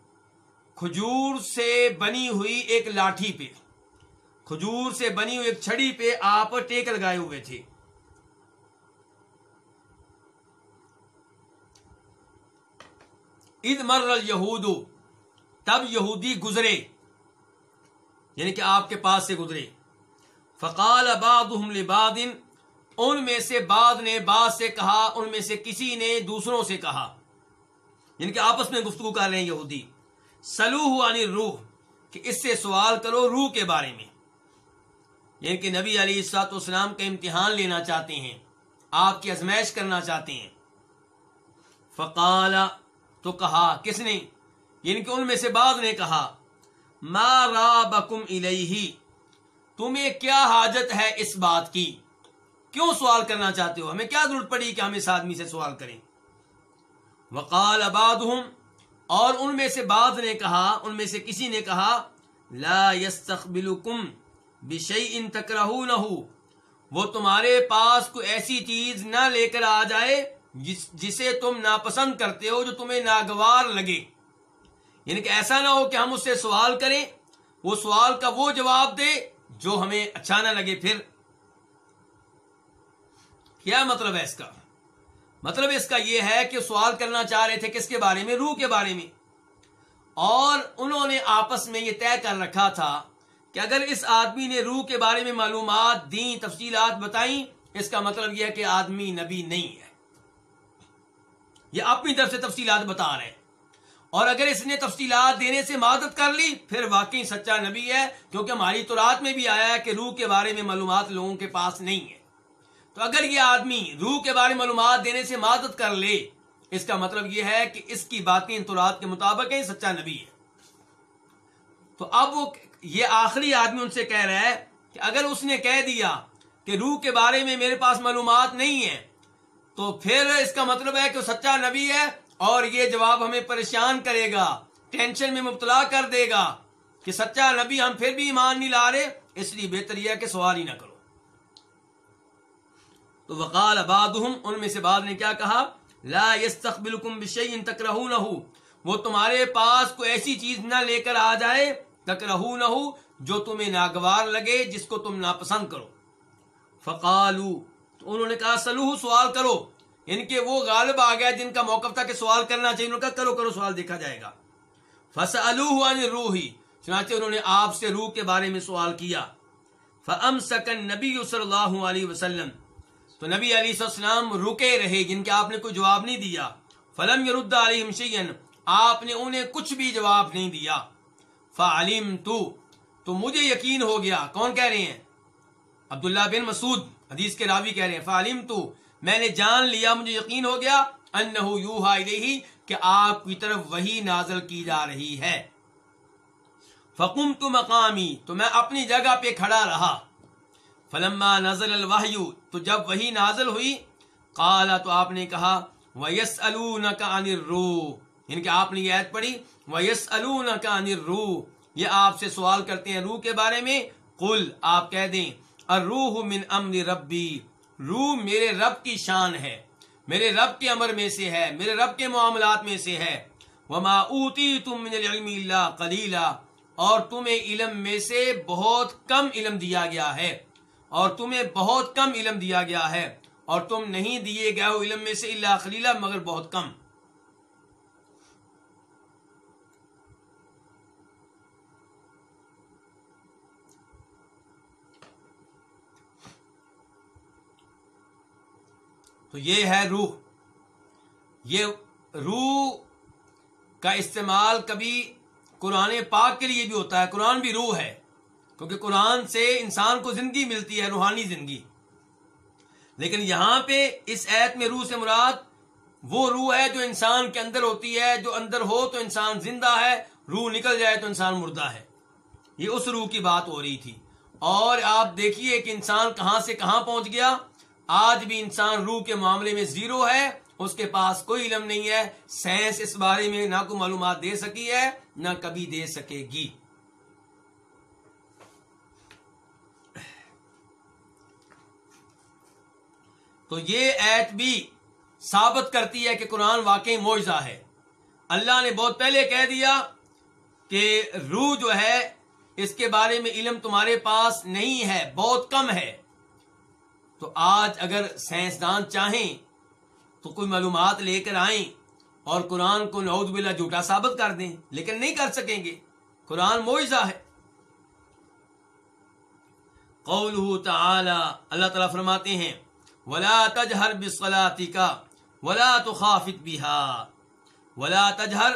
کھجور سے بنی ہوئی ایک لاٹھی پہ، کھجور سے بنی ہوئی ایک چھڑی پہ آپ ٹیک لگائے ہوئے تھے۔ عید مر یہود تب یہودی گزرے یعنی کہ آپ کے پاس سے گزرے۔ فقال بعضهم لبعض، ان میں سے بعد نے بعض سے کہا، ان میں سے کسی نے دوسروں سے کہا۔ یعنی کہ آپس میں گفتگو کر رہے ہیں یہودی۔ سلو عن روح کہ اس سے سوال کرو روح کے بارے میں۔ یعنی کہ نبی علی السلاط اسلام کا امتحان لینا چاہتے ہیں، آپ کی ازمائش کرنا چاہتے ہیں۔ فقال، تو کہا، کس نے؟ یعنی کہ ان میں سے بعد نے کہا، ما رابکم الیہ، تمہیں کیا حاجت ہے اس بات کی؟ کیوں سوال کرنا چاہتے ہو؟ ہمیں کیا ضرورت پڑی کہ ہم اس آدمی سے سوال کریں؟ وقال بعضهم اور ان میں سے بعض نے کہا، ان میں سے کسی نے کہا، لا يستقبلكم بشيء تكرهونه وہ تمہارے پاس کوئی ایسی چیز نہ لے کر آ جائے جس، جسے تم ناپسند کرتے ہو، جو تمہیں ناگوار لگے۔ یعنی کہ ایسا نہ ہو کہ ہم اس سے سوال کریں، وہ سوال کا وہ جواب دے جو ہمیں اچھا نہ لگے پھر۔ کیا مطلب ہے اس کا؟ مطلب اس کا یہ ہے کہ سوال کرنا چاہ رہے تھے کس کے بارے میں؟ روح کے بارے میں۔ اور انہوں نے آپس میں یہ طے کر رکھا تھا کہ اگر اس آدمی نے روح کے بارے میں معلومات دیں، تفصیلات بتائیں، اس کا مطلب یہ ہے کہ آدمی نبی نہیں ہے۔ یہ اپنی طرف سے تفصیلات بتا رہے ہیں۔ اور اگر اس نے تفصیلات دینے سے مدد کر لی، پھر واقعی سچا نبی ہے، کیونکہ ہماری تورات میں بھی آیا ہے کہ روح کے بارے میں معلومات لوگوں کے پاس نہیں ہے۔ تو اگر یہ آدمی روح کے بارے میں معلومات دینے سے مدد کر لے، اس کا مطلب یہ ہے کہ اس کی باتیں تورات کے مطابق ہیں سچا نبی ہے۔ تو اب وہ یہ آخری آدمی ان سے کہہ رہا ہے کہ اگر اس نے کہہ دیا کہ روح کے بارے میں میرے پاس معلومات نہیں ہے تو پھر اس کا مطلب ہے کہ وہ سچا نبی ہے اور یہ جواب ہمیں پریشان کرے گا، ٹینشن میں مبتلا کر دے گا کہ سچا نبی ہم پھر بھی ایمان نہیں لا رہے، اس لیے بہتر یہ ہے کہ سوال ہی نہ کرو۔ تو وقال بعضهم ان میں سے بعض نے کیا کہا؟ لا يستقبلكم بشيء تكرهونه. وہ تمہارے پاس کوئی ایسی چیز نہ لے کر آ جائے تکرہونہ، جو تمہیں ناگوار لگے، جس کو تم ناپسند کرو۔ فقالو، تو انہوں نے کہا، سلوہ، سوال کرو۔ یعنی ان کے وہ غالب آ گیا، جن کا موقف تھا کہ سوال کرنا چاہیے، انہوں نے کہا، کرو کرو، سوال دیکھا جائے گا۔ فسألوہ عن روحی چنانچہ انہوں نے آپ سے روح کے بارے میں سوال کیا۔ فَأَمْسَكَ النَّبِيُّ صلی اللہ علیہ وسلم تو نبی علیہ السلام رکے رہے جن کے آپ نے کوئی جواب نہیں دیا۔ فلم يرد علیہم شیئن، آپ نے انہیں کچھ بھی جواب نہیں دیا۔ فعلیم تو تو مجھے یقین ہو گیا۔ کون کہہ رہے ہیں؟ عبداللہ بن مسعود، حدیث کے راوی کہہ رہے ہیں۔ فعلیم تو میں نے جان لیا، مجھے یقین ہو گیا۔ انہو یوہا الیہی کہ آپ کی طرف وہی نازل کی جا رہی ہے۔ فقمت مقامی، تو میں اپنی جگہ پہ کھڑا رہا۔ فلما نزل الوحی، تو جب وہی نازل ہوئی قالا تو آپ نے کہا، وَيَسْأَلُونَكَ عَنِ الرُّوحِ۔ یعنی کہ آپ نے یہ عید پڑھی، وَيَسْأَلُونَكَ عَنِ الرُّوحِ۔ یہ آپ سے سوال کرتے ہیں روح کے بارے میں۔ قل، آپ کہہ دیں، الروح من امر ربی روح میرے رب کی شان ہے۔ میرے رب کے امر میں سے ہے، میرے رب کے معاملات میں سے ہے۔ وما اوتی تم من العلم اللہ قلیلا اور تمہیں علم میں سے بہت کم علم دیا گیا ہے۔ اور تمہیں بہت کم علم دیا گیا ہے اور تم نہیں دیے گئے ہو علم میں سے اللہ خلیلا مگر بہت کم۔ تو یہ ہے روح۔ یہ روح کا استعمال کبھی قرآن پاک کے لیے بھی ہوتا ہے، قرآن بھی روح ہے۔ کیونکہ قرآن سے انسان کو زندگی ملتی ہے، روحانی زندگی۔ لیکن یہاں پہ اس ایت میں روح سے مراد وہ روح ہے جو انسان کے اندر ہوتی ہے، جو اندر ہو تو انسان زندہ ہے، روح نکل جائے تو انسان مردہ ہے۔ یہ اس روح کی بات ہو رہی تھی۔ اور آپ دیکھیے کہ انسان کہاں سے کہاں پہنچ گیا۔ آج بھی انسان روح کے معاملے میں زیرو ہے، اس کے پاس کوئی علم نہیں ہے۔ سائنس اس بارے میں نہ کوئی معلومات دے سکی ہے، نہ کبھی دے سکے گی۔ تو یہ ایت بھی ثابت کرتی ہے کہ قرآن واقعی معجزہ ہے۔ اللہ نے بہت پہلے کہہ دیا کہ روح جو ہے، اس کے بارے میں علم تمہارے پاس نہیں ہے، بہت کم ہے۔ تو آج اگر سائنسدان چاہیں تو کوئی معلومات لے کر آئیں اور قرآن کو نعوذ باللہ جھوٹا ثابت کر دیں، لیکن نہیں کر سکیں گے۔ قرآن معجزہ ہے۔ قوله تعالی اللہ تعالیٰ فرماتے ہیں ولا تجہر بصلاتی کا ولا تخافت بها ولا تجہر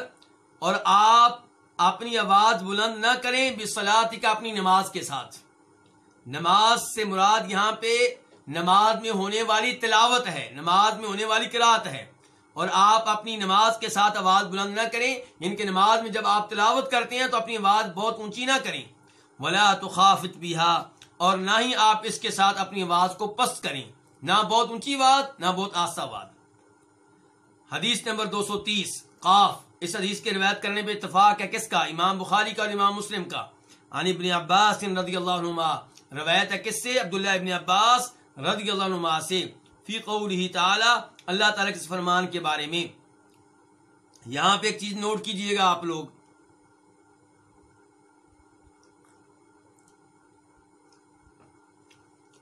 اور آپ اپنی آواز بلند نہ کریں بصلاتی کا اپنی نماز کے ساتھ نماز سے مراد یہاں پہ نماز میں ہونے والی تلاوت ہے، نماز میں ہونے والی قرات ہے اور آپ اپنی نماز کے ساتھ آواز بلند نہ کریں یعنی ان کے نماز میں جب آپ تلاوت کرتے ہیں تو اپنی آواز بہت اونچی نہ کریں۔ ولا تو خافت اور نہ ہی آپ اس کے ساتھ اپنی آواز کو پست کریں۔ نہ بہت اونچی بات، نہ بہت آسا بات۔ حدیث نمبر دو سو تیس، قاف، اس حدیث کے روایت کرنے پہ اتفاق ہے کس کا؟ امام بخاری کا اور امام مسلم کا۔ عن ابن عباس رضی اللہ عنہ روایت ہے کس سے؟ عبداللہ ابن عباس رضی اللہ عنہ سے۔ فی قوله تعالی، اللہ تعالیٰ کے فرمان کے بارے میں۔ یہاں پہ ایک چیز نوٹ کیجیے گا آپ لوگ۔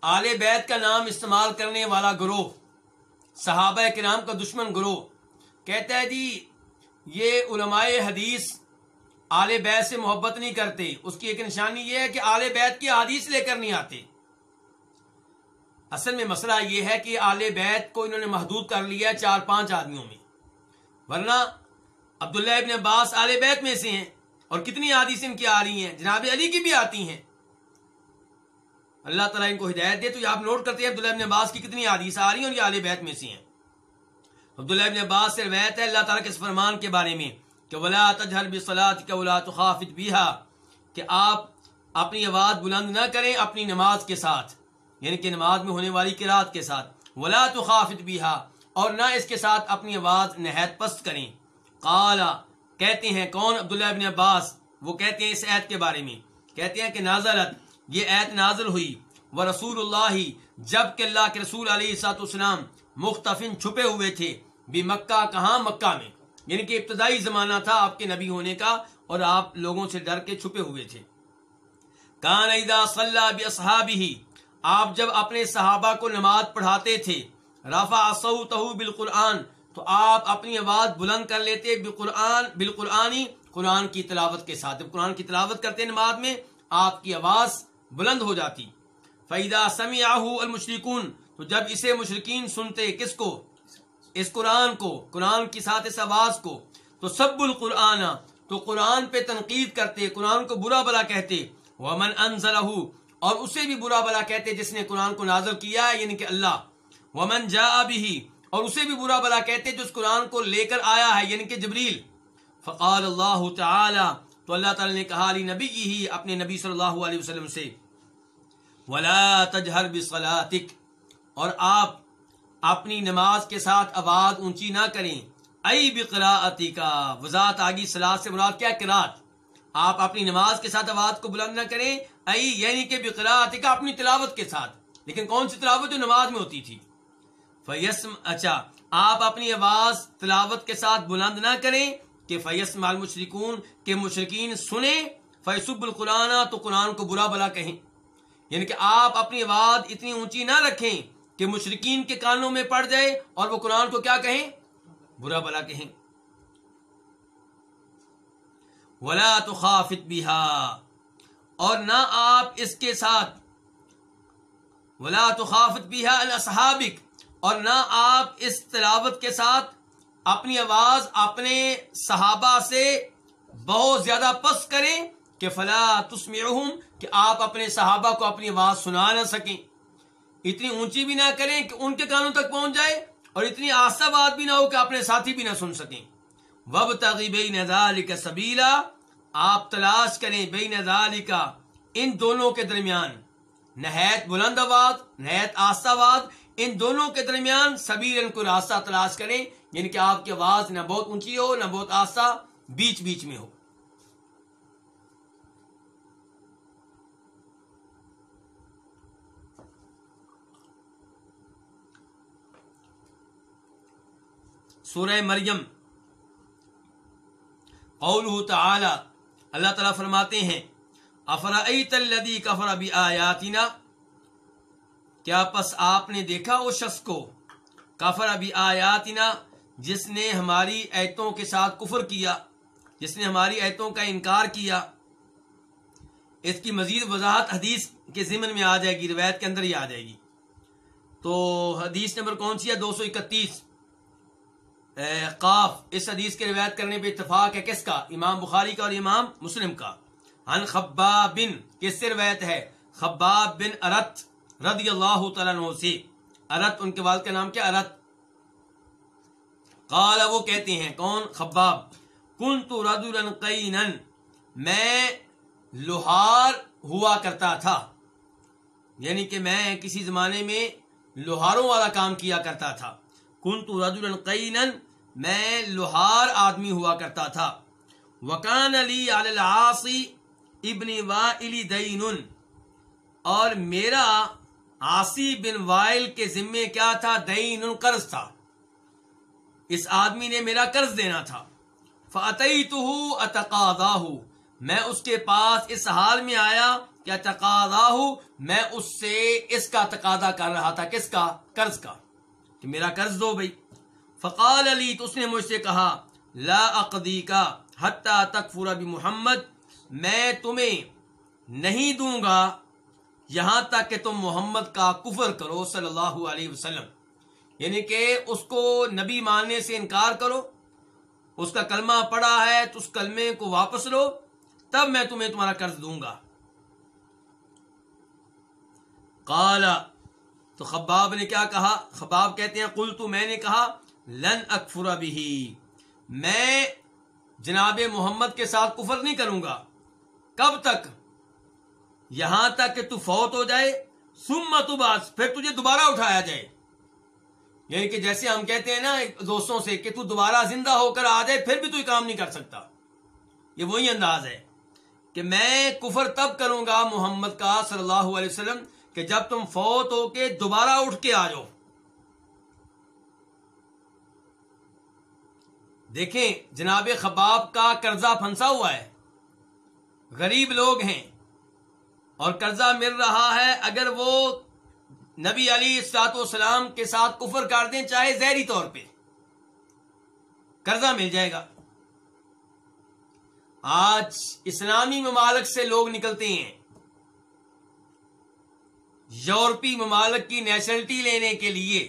آل بیت کا نام استعمال کرنے والا گروہ، صحابہ کے نام کا دشمن گروہ۔ کہتا ہے جی یہ علماء حدیث آل بیت سے محبت نہیں کرتے۔ اس کی ایک نشانی یہ ہے کہ آل بیت کی حدیث لے کر نہیں آتے۔ اصل میں مسئلہ یہ ہے کہ آل بیت کو انہوں نے محدود کر لیا ہے چار پانچ آدمیوں میں۔ ورنہ عبداللہ ابن عباس آل بیت میں سے ہیں اور کتنی حدیث ان کی آ رہی ہیں؟ جناب علی کی بھی آتی ہیں۔ اللہ تعالیٰ ان کو ہدایت دے تو یہ آپ نوٹ کرتے ہیں عبداللہ ابن عباس کی کتنی حدیث آ رہی ہیں اور یہ آل بیت میں سے ہیں۔ عبداللہ ابن عباس سے روایت ہے اللہ تعالیٰ کے اس فرمان کے بارے میں کہ ولا تجہر بصلاۃ کا ولا تخافت بها کہ آپ اپنی آواز بلند نہ کریں اپنی نماز کے ساتھ یعنی کہ نماز میں ہونے والی قرات کے ساتھ۔ ولا تخافت بها اور نہ اس کے ساتھ اپنی آواز نہایت پست کریں۔ قال، کہتے ہیں کون؟ عبداللہ ابن عباس، وہ کہتے ہیں اس ایت کے بارے میں۔ کہتے ہیں کہ نازلت یہ ایت نازل ہوئی۔ وہ رسول اللہ جبکہ اللہ کے رسول علیہ سات اسلام مختفن چھپے ہوئے تھے، بھی مکہ، کہاں؟ مکہ میں۔ یعنی کہ ابتدائی زمانہ تھا آپ کے نبی ہونے کا اور آپ لوگوں سے ڈر کے چھپے ہوئے تھے۔ کان اذا صلی باصحابہ آپ جب اپنے صحابہ کو نماز پڑھاتے تھے، رفع صوتہ بالقرآن، تو آپ اپنی آواز بلند کر لیتے، بالقرآن، بالقرآنی، قرآن کی تلاوت کے ساتھ۔ جب قرآن کی تلاوت کرتے نماز میں، آپ کی آواز بلند ہو جاتی۔ فیدا سمعہ المشرکون تو جب اسے مشرقین سنتے، کس کو؟ اس قرآن کو، قرآن کی ساتھ اس آواز کو۔ تو سب القرآن، تو قرآن پہ تنقید کرتے، قرآن کو برا بلا کہتے۔ ومن انزلہ اور اسے بھی برا بلا کہتے جس نے قرآن کو نازل کیا ہے یعنی کہ اللہ۔ ومن جا بھی اور اسے بھی برا بلا کہتے جو اس قرآن کو لے کر آیا ہے یعنی کہ جبریل۔ فقال اللہ تعالی تو اللہ تعالی نے کہا، علی نبی ہی اپنے نبی صلی اللہ علیہ وسلم سے، ولا تجہر بصلاتک اور آپ اپنی نماز کے ساتھ آواز اونچی نہ کریں۔ ای بقراءتی کا وضاحت آگی سلاد سے مراد کیا قرات آپ اپنی نماز کے ساتھ آواز کو بلند نہ کریں۔ ای یعنی کہ بقراءتی کا اپنی تلاوت کے ساتھ۔ لیکن کون سی تلاوت جو نماز میں ہوتی تھی؟ فیسم اچھا آپ اپنی آواز تلاوت کے ساتھ بلند نہ کریں۔ کہ فیسم المشرکون کے مشرقین سنیں فیسب القرآن، تو قرآن کو برا بلا کہیں۔ یعنی کہ آپ اپنی آواز اتنی اونچی نہ رکھیں کہ مشرقین کے کانوں میں پڑ جائے اور وہ قرآن کو کیا کہیں؟ برا بلا کہیں۔ ولا تو خافت اور نہ آپ اس کے ساتھ۔ ولا تو خافت الصحابک اور نہ آپ اس تلاوت کے ساتھ۔ اپنی آواز اپنے صحابہ سے بہت زیادہ پس کریں کہ فلا تسمعہم، کہ آپ اپنے صحابہ کو اپنی آواز سنا نہ سکیں۔ اتنی اونچی بھی نہ کریں کہ ان کے کانوں تک پہنچ جائے اور اتنی آسا بات بھی نہ ہو کہ اپنے ساتھی بھی نہ سن سکیں۔ وب تغیب نظال کا سبیلا، آپ تلاش کریں بے نظال کا ان دونوں کے درمیان۔ نہایت بلند آباد نہایت آستہ آباد ان دونوں کے درمیان سبیر کو راستہ تلاش کریں یعنی کہ آپ کی آواز نہ بہت اونچی ہو، نہ بہت آستہ بیچ بیچ میں ہو۔ سورہ مریم۔ قوله تعالی، اللہ تعالیٰ فرماتے ہیں افرائیت الذی کفر بآیاتنا؟ کیا پس آپ نے دیکھا اس شخص کو؟ کفر بآیاتنا جس نے ہماری ایتوں کے ساتھ کفر کیا، جس نے ہماری ایتوں کا انکار کیا۔ اس کی مزید وضاحت حدیث کے ضمن میں آ جائے گی، روایت کے اندر ہی آ جائے گی۔ تو حدیث نمبر کون سی ہے؟ دو سو اکتیس۔ قاف، اس حدیث کے روایت کرنے پہ اتفاق ہے کس کا؟ امام بخاری کا اور امام مسلم کا۔ ان خباب بن، کس سے روایت ہے؟ خباب بن ارت۔ رضی اللہ تعالیٰ عنہ سے، ارت، ان کے والد کا نام کیا؟ ارت۔ قال، وہ کہتے ہیں، کون؟ خباب۔ کن تو رد میں لوہار ہوا کرتا تھا۔ یعنی کہ میں کسی زمانے میں لوہاروں والا کام کیا کرتا تھا۔ کن تو رد میں لوہار آدمی ہوا کرتا تھا۔ وکان علی العاصی ابن وا دین اور میرا آسی بن وائل کے ذمے کیا تھا؟ دین قرض تھا۔ اس آدمی نے میرا قرض دینا تھا۔ فتعی تو اتقاضا میں اس کے پاس اس حال میں آیا کیا تقاضا میں اس سے اس کا تقاضا کر رہا تھا۔ کس کا؟ قرض کا۔ کہ میرا قرض دو بھائی فقال علی تو اس نے مجھ سے کہا، لا اقدی کا حتیٰ تک بھی محمد میں تمہیں نہیں دوں گا یہاں تک کہ تم محمد کا کفر کرو صلی اللہ علیہ وسلم۔ یعنی کہ اس کو نبی ماننے سے انکار کرو۔ اس کا کلمہ پڑا ہے تو اس کلمے کو واپس لو۔ تب میں تمہیں تمہارا قرض دوں گا۔ کالا تو خباب نے کیا کہا؟ خباب کہتے ہیں کل تو میں نے کہا، لن اکفر ابھی میں جناب محمد کے ساتھ کفر نہیں کروں گا۔ کب تک؟ یہاں تک کہ تو فوت ہو جائے سم باس پھر تجھے دوبارہ اٹھایا جائے۔ یعنی کہ جیسے ہم کہتے ہیں نا دوستوں سے کہ تو دوبارہ زندہ ہو کر آ جائے، پھر بھی تو کام نہیں کر سکتا۔ یہ وہی انداز ہے کہ میں کفر تب کروں گا محمد کا صلی اللہ علیہ وسلم کہ جب تم فوت ہو کے دوبارہ اٹھ کے آ جاؤ۔ دیکھیں جناب خباب کا قرضہ پھنسا ہوا ہے۔ غریب لوگ ہیں۔ اور قرضہ مل رہا ہے اگر وہ نبی علی اسلاط والسلام کے ساتھ کفر کر دیں چاہے زہری طور پہ۔ قرضہ مل جائے گا۔ آج اسلامی ممالک سے لوگ نکلتے ہیں۔ یورپی ممالک کی نیشنلٹی لینے کے لیے۔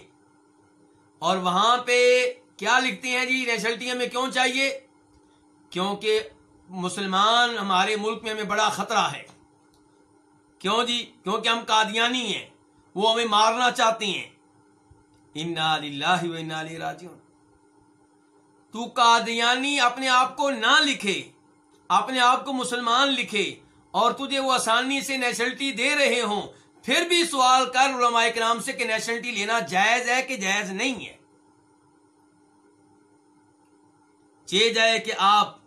اور وہاں پہ کیا لکھتے ہیں جی؟ نیشنلٹی ہمیں کیوں چاہیے؟ کیونکہ مسلمان ہمارے ملک میں ہمیں بڑا خطرہ ہے۔ کیوں جی؟ کیونکہ ہم قادیانی ہیں، وہ ہمیں مارنا چاہتے ہیں۔ انا للہ و انا راجعون۔ تو قادیانی اپنے آپ کو نہ لکھے، اپنے آپ کو مسلمان لکھے اور تجھے وہ آسانی سے نیشنلٹی دے رہے ہوں۔ پھر بھی سوال کر علماء کرام سے کہ نیشنلٹی لینا جائز ہے کہ جائز نہیں ہے؟ چے جائے کہ آپ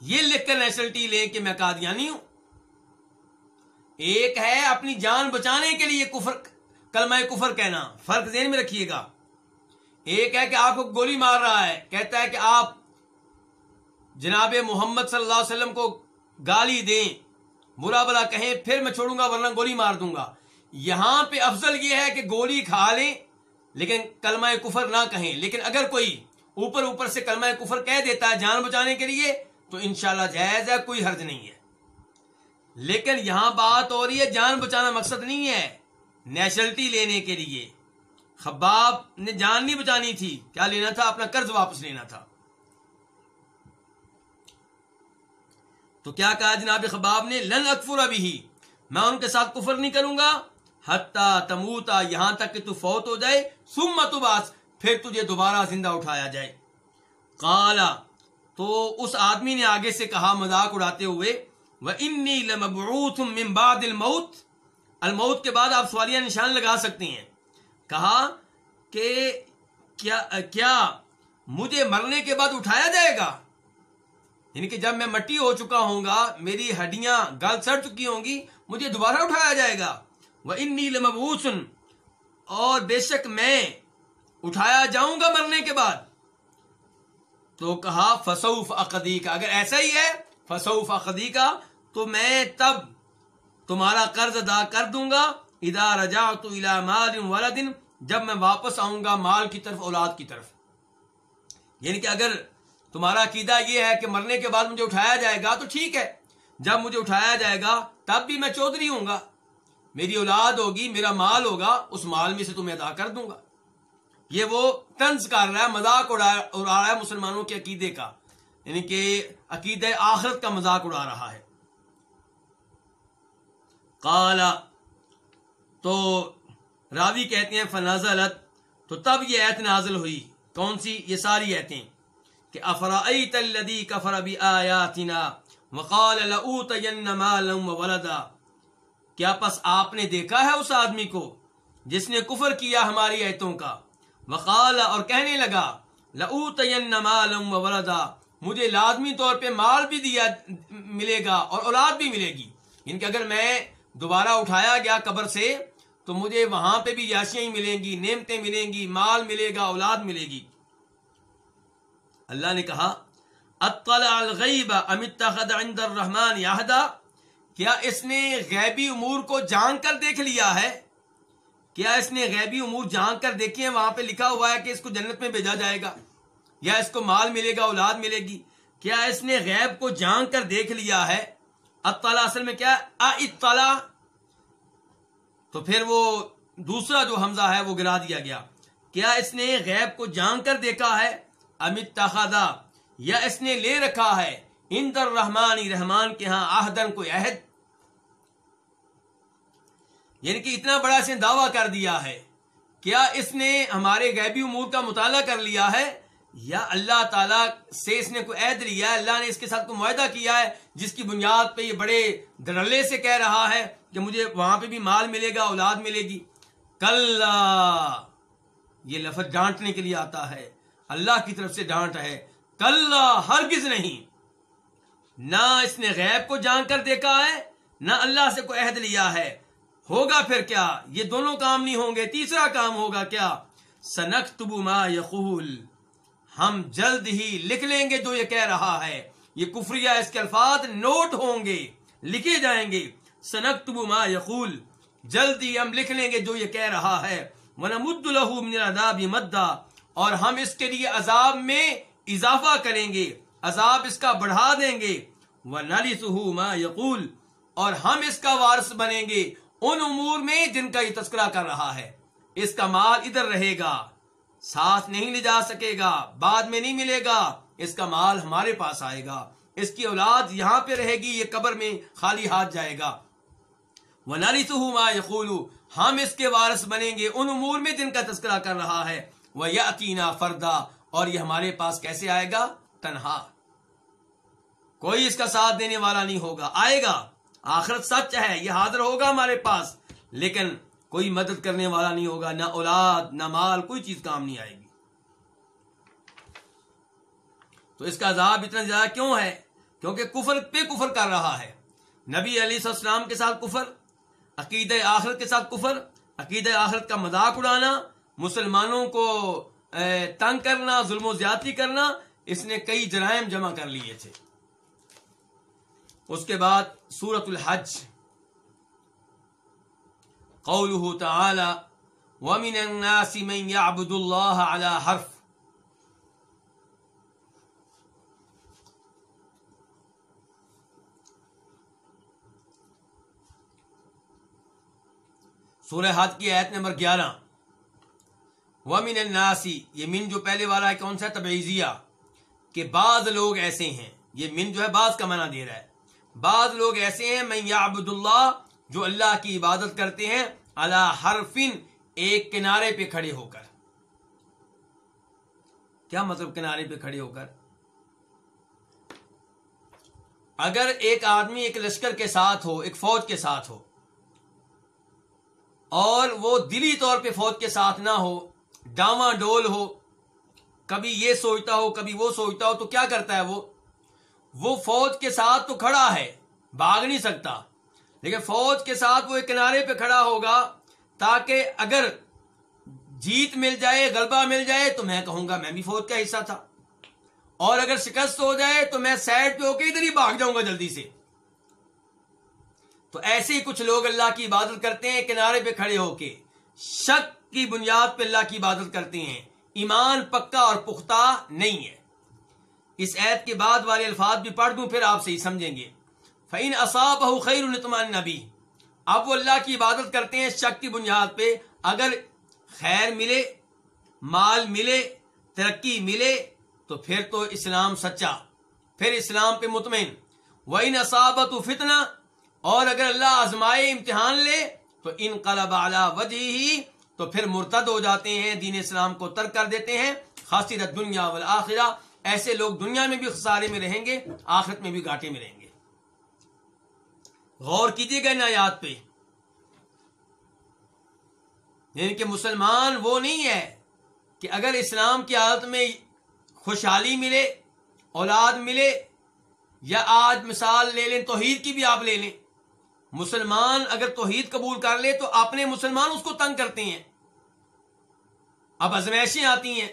یہ لکھ کر نیشنلٹی لیں کہ میں قادیانی ہوں۔ ایک ہے اپنی جان بچانے کے لیے کفر، کلمہ کفر کہنا، فرق ذہن میں رکھیے گا۔ ایک ہے کہ آپ کو گولی مار رہا ہے، کہتا ہے کہ آپ جناب محمد صلی اللہ علیہ وسلم کو گالی دیں، برا بلا کہیں، پھر میں چھوڑوں گا، ورنہ گولی مار دوں گا۔ یہاں پہ افضل یہ ہے کہ گولی کھا لیں، لیکن کلمہ کفر نہ کہیں۔ لیکن اگر کوئی اوپر اوپر سے کلمہ کفر کہہ دیتا ہے جان بچانے کے لیے، تو انشاءاللہ جائز ہے، کوئی حرج نہیں ہے۔ لیکن یہاں بات ہو رہی ہے، جان بچانا مقصد نہیں ہے نیشنلٹی لینے کے لیے۔ خباب نے جان نہیں بچانی تھی، کیا لینا تھا؟ اپنا قرض واپس لینا تھا۔ تو کیا کہا جناب خباب نے؟ لن اکفر ابھی میں ان کے ساتھ کفر نہیں کروں گا۔ حتہ تموتا یہاں تک کہ تو فوت ہو جائے سم باس پھر تجھے دوبارہ زندہ اٹھایا جائے۔ کالا تو اس آدمی نے آگے سے کہا مذاق اڑاتے ہوئے انی لمبعوث من بعد الموت الموت کے بعد آپ سوالیہ نشان لگا سکتے ہیں۔ کہا کہ کیا کیا مجھے مرنے کے بعد اٹھایا جائے گا؟ یعنی کہ جب میں مٹی ہو چکا ہوں گا، میری ہڈیاں گل سڑ چکی ہوں گی، مجھے دوبارہ اٹھایا جائے گا۔ وہ انی لمبوس اور بے شک میں اٹھایا جاؤں گا مرنے کے بعد۔ تو کہا، فسوف عقدی کا اگر ایسا ہی ہے فسوف عقدی کا تو میں تب تمہارا قرض ادا کر دوں گا۔ ادا رجا تو مال ولدن جب میں واپس آؤں گا مال کی طرف، اولاد کی طرف۔ یعنی کہ اگر تمہارا عقیدہ یہ ہے کہ مرنے کے بعد مجھے اٹھایا جائے گا، تو ٹھیک ہے۔ جب مجھے اٹھایا جائے گا، تب بھی میں چودھری ہوں گا۔ میری اولاد ہوگی، میرا مال ہوگا، اس مال میں سے تمہیں ادا کر دوں گا۔ یہ وہ طنز کر رہا ہے، مذاق اڑا رہا ہے مسلمانوں کے عقیدے کا۔ یعنی کہ عقید آخرت کا مذاق اڑا رہا ہے۔ کالا تو راوی کہتے ہیں فنازلت تو تب یہ ایت نازل ہوئی۔ کون سی؟ یہ ساری ایتیں کہ افرائیت الذی کفر بآیاتنا وقال لأوتین مالا وولدا کیا پس آپ نے دیکھا ہے اس آدمی کو جس نے کفر کیا ہماری ایتوں کا؟ وقال، اور کہنے لگا، لأوتین مالا وولدا مجھے لازمی طور پہ مال بھی دیا ملے گا اور اولاد بھی ملے گی۔ ان کہ اگر میں دوبارہ اٹھایا گیا قبر سے، تو مجھے وہاں پہ بھی یاشیاں ملیں گی، نعمتیں ملیں گی، مال ملے گا، اولاد ملے گی۔ اللہ نے کہا، اطلع الغیب ام اتخذ عند الرحمن یاہدا کیا اس نے غیبی امور کو جان کر دیکھ لیا ہے؟ کیا اس نے غیبی امور جان کر دیکھے ہیں؟ وہاں پہ لکھا ہوا ہے کہ اس کو جنت میں بھیجا جائے گا۔ یا اس کو مال ملے گا، اولاد ملے گی؟ کیا اس نے غیب کو جان کر دیکھ لیا ہے؟ اطلاع اصل میں کیا؟ اطلاع. تو پھر وہ دوسرا جو حمزہ ہے، وہ گرا دیا گیا. کیا اس نے غیب کو جان کر دیکھا ہے؟ امت تخادا یا اس نے لے رکھا ہے؟ اندر رحمانی رحمان کے ہاں آہدن کوئی عہد. یعنی کہ اتنا بڑا اس نے دعویٰ کر دیا ہے. کیا اس نے ہمارے غیبی امور کا مطالعہ کر لیا ہے؟ یا اللہ تعالیٰ سے اس نے کوئی عہد لیا ہے؟ اللہ نے اس کے ساتھ کوئی معاہدہ کیا ہے جس کی بنیاد پہ یہ بڑے درلے سے کہہ رہا ہے کہ مجھے وہاں پہ بھی مال ملے گا، اولاد ملے گی۔ کل یہ لفظ ڈانٹنے کے لیے آتا ہے۔ اللہ کی طرف سے ڈانٹ ہے۔ کل ہرگز نہیں۔ نہ اس نے غیب کو جان کر دیکھا ہے، نہ اللہ سے کوئی عہد لیا ہے۔ ہوگا پھر کیا؟ یہ دونوں کام نہیں ہوں گے، تیسرا کام ہوگا کیا؟ سنخت ما یقول ہم جلد ہی لکھ لیں گے جو یہ کہہ رہا ہے۔ یہ کفریہ اس کے الفاظ نوٹ ہوں گے، لکھے جائیں گے۔ سنخت ما یقول جلد ہی ہم لکھ لیں گے جو یہ کہہ رہا ہے۔ ونمد له من العذاب مدا، اور ہم اس کے لیے عذاب میں اضافہ کریں گے۔ عذاب اس کا بڑھا دیں گے۔ وَنَلِثُهُ مَا يَقُول، اور ہم اس کا وارث بنیں گے۔ ان امور میں جن کا یہ تذکرہ کر رہا ہے۔ اس کا مال ادھر رہے گا۔ ساتھ نہیں لے جا سکے گا، بعد میں نہیں ملے گا۔ اس کا مال ہمارے پاس آئے گا۔ اس کی اولاد یہاں پہ رہے گی، یہ قبر میں خالی ہاتھ جائے گا۔ وہ ناری ہم اس کے وارث بنیں گے، ان امور میں جن کا تذکرہ کر رہا ہے۔ وہ یقینا فردا، اور یہ ہمارے پاس کیسے آئے گا؟ تنہا۔ کوئی اس کا ساتھ دینے والا نہیں ہوگا، آئے گا۔ آخرت سچ ہے، یہ حاضر ہوگا ہمارے پاس۔ لیکن کوئی مدد کرنے والا نہیں ہوگا، نہ اولاد، نہ مال، کوئی چیز کام نہیں آئے گی۔ تو اس کا عذاب اتنا زیادہ کیوں ہے؟ کیونکہ کفر پہ کفر کر رہا ہے۔ نبی علی السلام کے ساتھ کفر عقید آخرت کے ساتھ کفر عقید آخرت کا مذاق اڑانا، مسلمانوں کو تنگ کرنا، ظلم و زیادتی کرنا، اس نے کئی جرائم جمع کر لیے تھے۔ اس کے بعد سورت الحج۔ قوله تعالى ومن الناس من يعبد الله على حرف سورہ حد کی آیت نمبر گیارہ۔ ومن الناسی یہ من جو پہلے والا ہے، کون سا؟ تبعیضیہ۔ کہ بعض لوگ ایسے ہیں۔ یہ من جو ہے، بعض کا منع دے رہا ہے۔ بعض لوگ ایسے ہیں میں یعبد اللہ جو اللہ کی عبادت کرتے ہیں اللہ حرفن ایک کنارے پہ کھڑے ہو کر۔ کیا مطلب کنارے پہ کھڑے ہو کر؟ اگر ایک آدمی ایک لشکر کے ساتھ ہو، ایک فوج کے ساتھ ہو، اور وہ دلی طور پہ فوج کے ساتھ نہ ہو ڈاما ڈول ہو، کبھی یہ سوچتا ہو، کبھی وہ سوچتا ہو، تو کیا کرتا ہے وہ؟ وہ فوج کے ساتھ تو کھڑا ہے، بھاگ نہیں سکتا۔ لیکن فوج کے ساتھ وہ ایک کنارے پہ کھڑا ہوگا تاکہ اگر جیت مل جائے، غلبہ مل جائے تو میں کہوں گا میں بھی فوج کا حصہ تھا۔ اور اگر شکست ہو جائے تو میں سیڈ پہ ہو کے ادھر ہی بھاگ جاؤں گا جلدی سے۔ تو ایسے ہی کچھ لوگ اللہ کی عبادت کرتے ہیں، کنارے پہ کھڑے ہو کے۔ شک کی بنیاد پہ اللہ کی عبادت کرتے ہیں۔ ایمان پکا اور پختہ نہیں ہے۔ اس عید کے بعد والے الفاظ بھی پڑھ دوں، پھر آپ سے ہی سمجھیں گے۔ فعین اصاب خیر التمان نبی اب وہ اللہ کی عبادت کرتے ہیں شک کی بنیاد پہ۔ اگر خیر ملے، مال ملے، ترقی ملے، تو پھر تو اسلام سچا۔ پھر اسلام پہ مطمئن۔ وہ ان اصابت فتنا اور اگر اللہ آزمائے، امتحان لے، تو ان قلب اعلی وجہ ہی تو پھر مرتد ہو جاتے ہیں، دین اسلام کو ترک کر دیتے ہیں۔ خاصی دنیا والآخرہ۔ ایسے لوگ دنیا میں بھی خسارے میں رہیں گے، آخرت میں بھی گاٹے میں رہیں گے۔ غور کیجیے گا آیات پہ۔ یعنی کہ مسلمان وہ نہیں ہے کہ اگر اسلام کی حالت میں خوشحالی ملے، اولاد ملے یا آج مثال لے لیں، توحید کی بھی آپ لے لیں۔ مسلمان اگر توحید قبول کر لے تو اپنے مسلمان اس کو تنگ کرتے ہیں۔ اب ازمائشیں آتی ہیں۔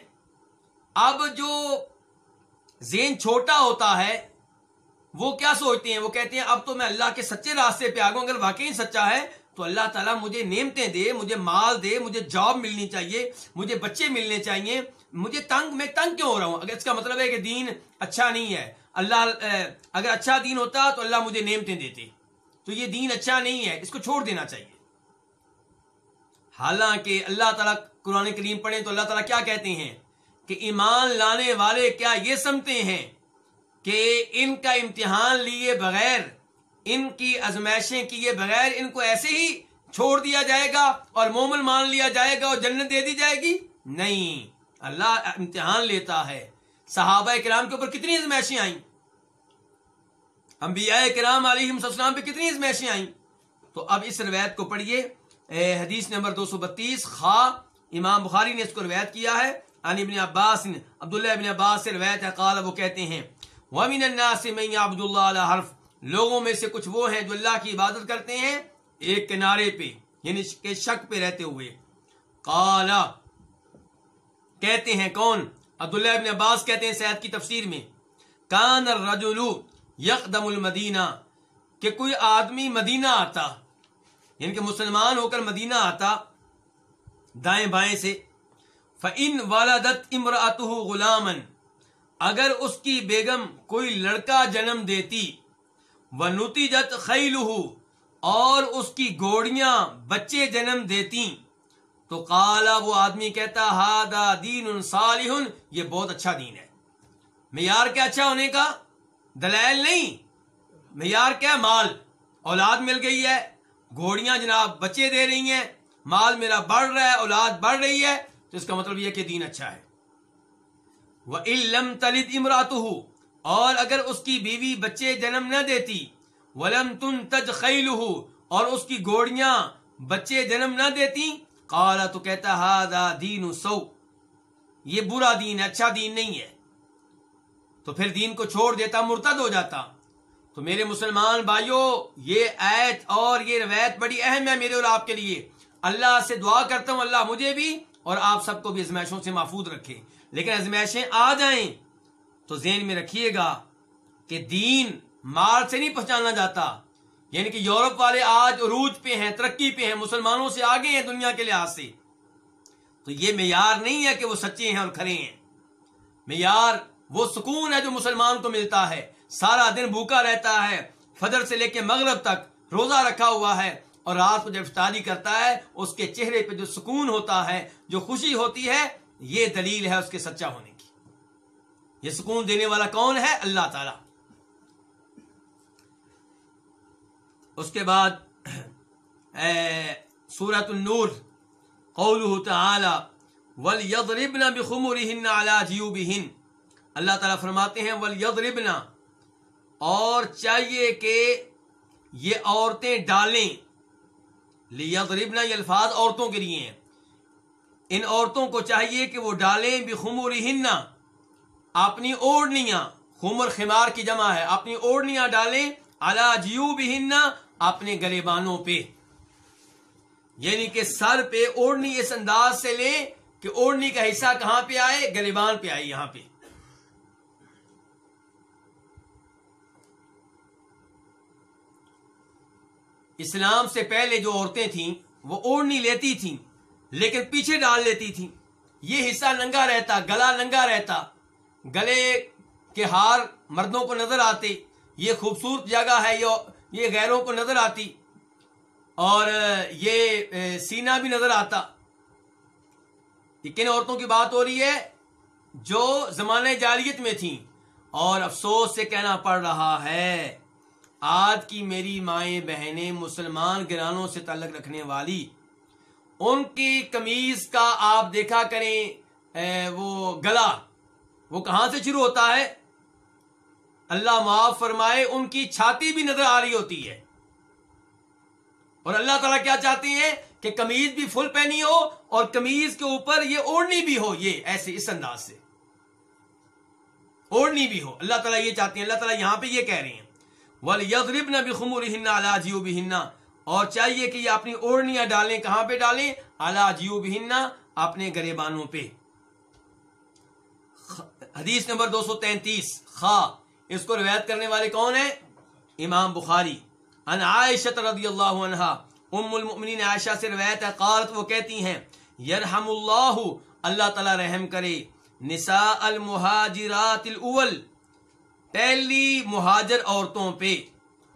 اب جو زین چھوٹا ہوتا ہے وہ کیا سوچتے ہیں؟ وہ کہتے ہیں، اب تو میں اللہ کے سچے راستے پہ آگوں، اگر واقعی سچا ہے، تو اللہ تعالیٰ مجھے نعمتیں دے، مجھے مال دے، مجھے جاب ملنی چاہیے، مجھے بچے ملنے چاہیے، مجھے تنگ، میں تنگ کیوں ہو رہا ہوں؟ اگر اس کا مطلب ہے کہ دین اچھا نہیں ہے، اللہ اگر اچھا دین ہوتا تو اللہ مجھے نعمتیں دیتے۔ تو یہ دین اچھا نہیں ہے، اس کو چھوڑ دینا چاہیے۔ حالانکہ اللہ تعالیٰ قرآن کریم پڑھیں تو اللہ تعالیٰ کیا کہتے ہیں؟ کہ ایمان لانے والے کیا یہ سمتے ہیں؟ کہ ان کا امتحان لیے بغیر، ان کی ازمائشیں کیے بغیر ان کو ایسے ہی چھوڑ دیا جائے گا اور مومن مان لیا جائے گا اور جنت دے دی جائے گی؟ نہیں۔ اللہ امتحان لیتا ہے۔ صحابہ کرام کے اوپر کتنی ازمائشیں آئیں؟ انبیاء کرام علیہ السلام پہ کتنی ازمائشیں آئیں؟ تو اب اس روایت کو پڑھیے۔ حدیث نمبر دو سو بتیس خا امام بخاری نے اس کو روایت کیا ہے۔ عن ابن عباس، عبداللہ ابن عباس سے روایت ہے، قال وہ کہتے ہیں وَمِنَ النَّاسِ مَنْ يَعْبُدُ اللَّهَ عَلَى حَرْفٍ۔ لوگوں میں سے کچھ وہ ہیں جو اللہ کی عبادت کرتے ہیں ایک کنارے پہ یعنی کہ شک پہ رہتے ہوئے۔ قال، کہتے ہیں کون؟ عبداللہ ابن عباس کہتے ہیں سید کی تفسیر میں۔ کان الرجل یقدم المدینہ، کہ کوئی آدمی مدینہ آتا یعنی کہ مسلمان ہو کر مدینہ آتا دائیں بائیں سے، فَإِن وَلَدَتْ إِمْرَأَتُهُ غُلَامًا اگر اس کی بیگم کوئی لڑکا جنم دیتی وہ نوتی جت اور اس کی گوڑیاں بچے جنم دیتی، تو کالا وہ آدمی کہتا ہادا دین صالح، یہ بہت اچھا دین ہے۔ معیار کیا اچھا ہونے کا؟ دلائل نہیں۔ معیار کیا؟ مال۔ اولاد مل گئی ہے۔ گھوڑیاں جناب بچے دے رہی ہیں۔ مال میرا بڑھ رہا ہے، اولاد بڑھ رہی ہے۔ تو اس کا مطلب یہ کہ دین اچھا ہے۔ وہ علم تلد امرات اور اگر اس کی بیوی بچے جنم نہ دیتی، ولم تن تج خیل اور اس کی گوڑیاں بچے جنم نہ دیتی کالا تو کہتا ہادا دین سو یہ برا دین ہے اچھا دین نہیں ہے۔ تو پھر دین کو چھوڑ دیتا، مرتد ہو جاتا۔ تو میرے مسلمان بھائیوں یہ ایت اور یہ روایت بڑی اہم ہے میرے اور آپ کے لیے۔ اللہ سے دعا کرتا ہوں، اللہ مجھے بھی اور آپ سب کو بھی ازمائشوں سے محفوظ رکھے۔ لیکن ازمائشیں آ جائیں تو ذہن میں رکھیے گا کہ دین مال سے نہیں پہچانا جاتا۔ یعنی کہ یورپ والے آج عروج پہ ہیں، ترقی پہ ہیں، مسلمانوں سے آگے ہیں دنیا کے لحاظ سے۔ تو یہ معیار نہیں ہے کہ وہ سچے ہیں اور کھڑے ہیں۔ معیار وہ سکون ہے جو مسلمان کو ملتا ہے۔ سارا دن بھوکا رہتا ہے، فجر سے لے کے مغرب تک روزہ رکھا ہوا ہے اور رات کو جب افطاری کرتا ہے، اس کے چہرے پہ جو سکون ہوتا ہے، جو خوشی ہوتی ہے یہ دلیل ہے اس کے سچا ہونے کی۔ یہ سکون دینے والا کون ہے؟ اللہ تعالی۔ اس کے بعد سورت النور، قوله تعالی، وَلْيَضْرِبْنَ بِخُمُرِهِنَّ عَلَى جِيُوبِهِنَّ۔ اللہ تعالیٰ فرماتے ہیں، وَلْيَضْرِبْنَ۔ اور چاہیے کہ یہ عورتیں ڈالیں۔ لیضربن یہ الفاظ عورتوں کے لیے ہیں۔ ان عورتوں کو چاہیے کہ وہ ڈالیں بھی خمور اپنی اوڑنیاں خمر خمار کی جمع ہے، اپنی اوڑنیاں ڈالیں اللہ جیو بھی اپنے گلے بانوں پہ۔ یعنی کہ سر پہ اوڑنی اس انداز سے لیں کہ اوڑنی کا حصہ کہاں پہ آئے؟ گلیبان پہ آئے یہاں پہ۔ اسلام سے پہلے جو عورتیں تھیں، وہ اوڑنی لیتی تھیں۔ لیکن پیچھے ڈال لیتی تھی یہ حصہ ننگا رہتا، گلا ننگا رہتا۔ گلے کے ہار مردوں کو نظر آتے۔ یہ خوبصورت جگہ ہے، یہ غیروں کو نظر آتی۔ اور یہ سینا بھی نظر آتا۔ یہ کن عورتوں کی بات ہو رہی ہے جو زمانے جالیت میں تھیں۔ اور افسوس سے کہنا پڑ رہا ہے، آج کی میری مائیں بہنیں مسلمان گرانوں سے تعلق رکھنے والی ان کی کمیز کا آپ دیکھا کریں وہ گلا، وہ کہاں سے شروع ہوتا ہے؟ اللہ معاف فرمائے، ان کی چھاتی بھی نظر آ رہی ہوتی ہے۔ اور اللہ تعالیٰ کیا چاہتے ہیں؟ کہ کمیز بھی فل پہنی ہو اور کمیز کے اوپر یہ اوڑھنی بھی ہو، یہ ایسے اس انداز سے۔ اوڑھنی بھی ہو۔ اللہ تعالیٰ یہ چاہتے ہیں، اللہ تعالیٰ یہاں پہ یہ کہہ رہے ہیں۔ وَلْيَضْرِبْنَ بِخُمُرِهِنَّ عَلَى جِيُوبِهِنَّ اور چاہیے کہ یہ اپنی اوڑنیاں ڈالیں، کہاں پہ ڈالیں؟ عَلَى جِيُوبِهِنَّ اپنے گریبانوں پہ۔ حدیث نمبر دو سو تینتیس۔ خا، اس کو روایت کرنے والے کون ہیں؟ امام بخاری۔ ان عائشہ رضی اللہ عنہ ام المؤمنین عائشہ سے روایت ہے، قالت، وہ کہتی ہیں، یرحم اللہ اللہ تعالی رحم کرے، نساء المہاجرات الاول، پہلی مہاجر عورتوں پہ۔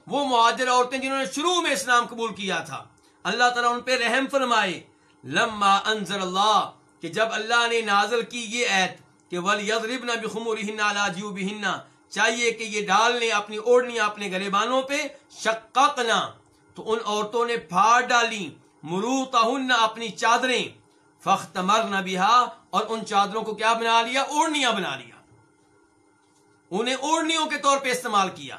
وہ مہاجر عورتیں جنہوں نے شروع میں اسلام قبول کیا تھا۔ اللہ تعالیٰ ان پہ رحم فرمائے۔ لما انزل اللہ، کہ جب اللہ نے نازل کی یہ ایت، کہ وَلْيَضْرِبْنَ بِخُمُرِهِنَّ عَلَى جِيُوبِهِنَّ، چاہیے کہ یہ ڈال لیں اپنی اوڑنیاں اپنے گریبانوں پہ شققنا۔ تو ان عورتوں نے پھاڑ ڈالی، مروتہن اپنی چادریں۔ فختمرن بها، اور ان چادروں کو کیا بنا لیا؟ اوڑنیاں بنا لیا۔ انہیں اوڑنیوں کے طور پہ استعمال کیا۔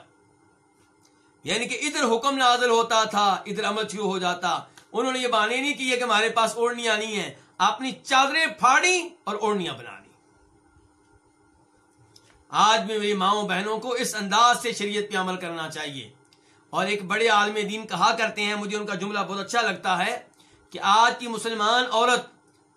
یعنی کہ ادھر حکم نازل ہوتا تھا، ادھر عمل شروع ہو جاتا۔ انہوں نے یہ بانے نہیں کیے کہ ہمارے پاس اوڑنیاں نہیں ہیں اپنی چادریں پھاڑی اور اوڑنیاں بنا لی آج میں میری ماؤں بہنوں کو اس انداز سے شریعت پہ عمل کرنا چاہیے۔ اور ایک بڑے عالم دین کہا کرتے ہیں، مجھے ان کا جملہ بہت اچھا لگتا ہے کہ آج کی مسلمان عورت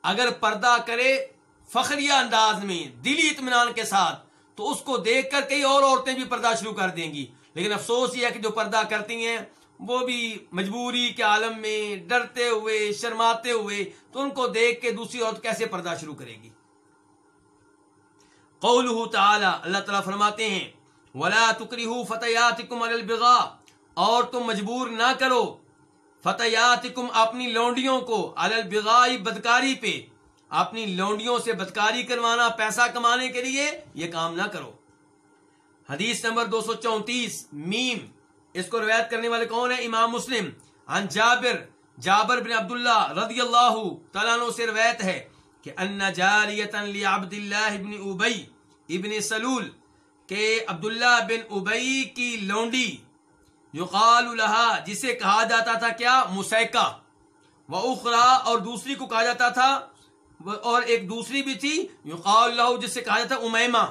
اگر پردہ کرے فخریہ انداز میں، دلی اطمینان کے ساتھ، تو اس کو دیکھ کر کئی اور عورتیں بھی پردہ شروع کر دیں گی۔ لیکن افسوس یہ ہے کہ جو پردہ کرتی ہیں، وہ بھی مجبوری کے عالم میں ڈرتے ہوئے، شرماتے ہوئے، تو ان کو دیکھ کے دوسری عورت کیسے پردہ شروع کرے گی؟ قوله تعالی، اللہ تعالیٰ فرماتے ہیں، ولا تکریہو فتیاتکم علی البغاء۔ اور تم مجبور نہ کرو فتیاتکم اپنی لونڈیوں کو علی بدکاری پہ۔ اپنی لونڈیوں سے بدکاری کروانا، پیسہ کمانے کے لیے یہ کام نہ کرو۔ حدیث نمبر دو سو چونتیس، میم۔ اس کو روایت کرنے والے کون ہیں؟ امام مسلم۔ عن جابر جابر بن عبداللہ رضی اللہ تعالیٰ عنہ سے روایت ہے کہ ان جاریتا لعبد اللہ ابن ابی ابن سلول، کہ عبداللہ بن ابئی کی لونڈی یقال لہا، جسے کہا جاتا تھا کیا؟ مسیکہ۔ و اخرا، اور دوسری کو کہا جاتا تھا اور ایک دوسری بھی تھی، یقال لہو، جسے کہا جاتا امیمہ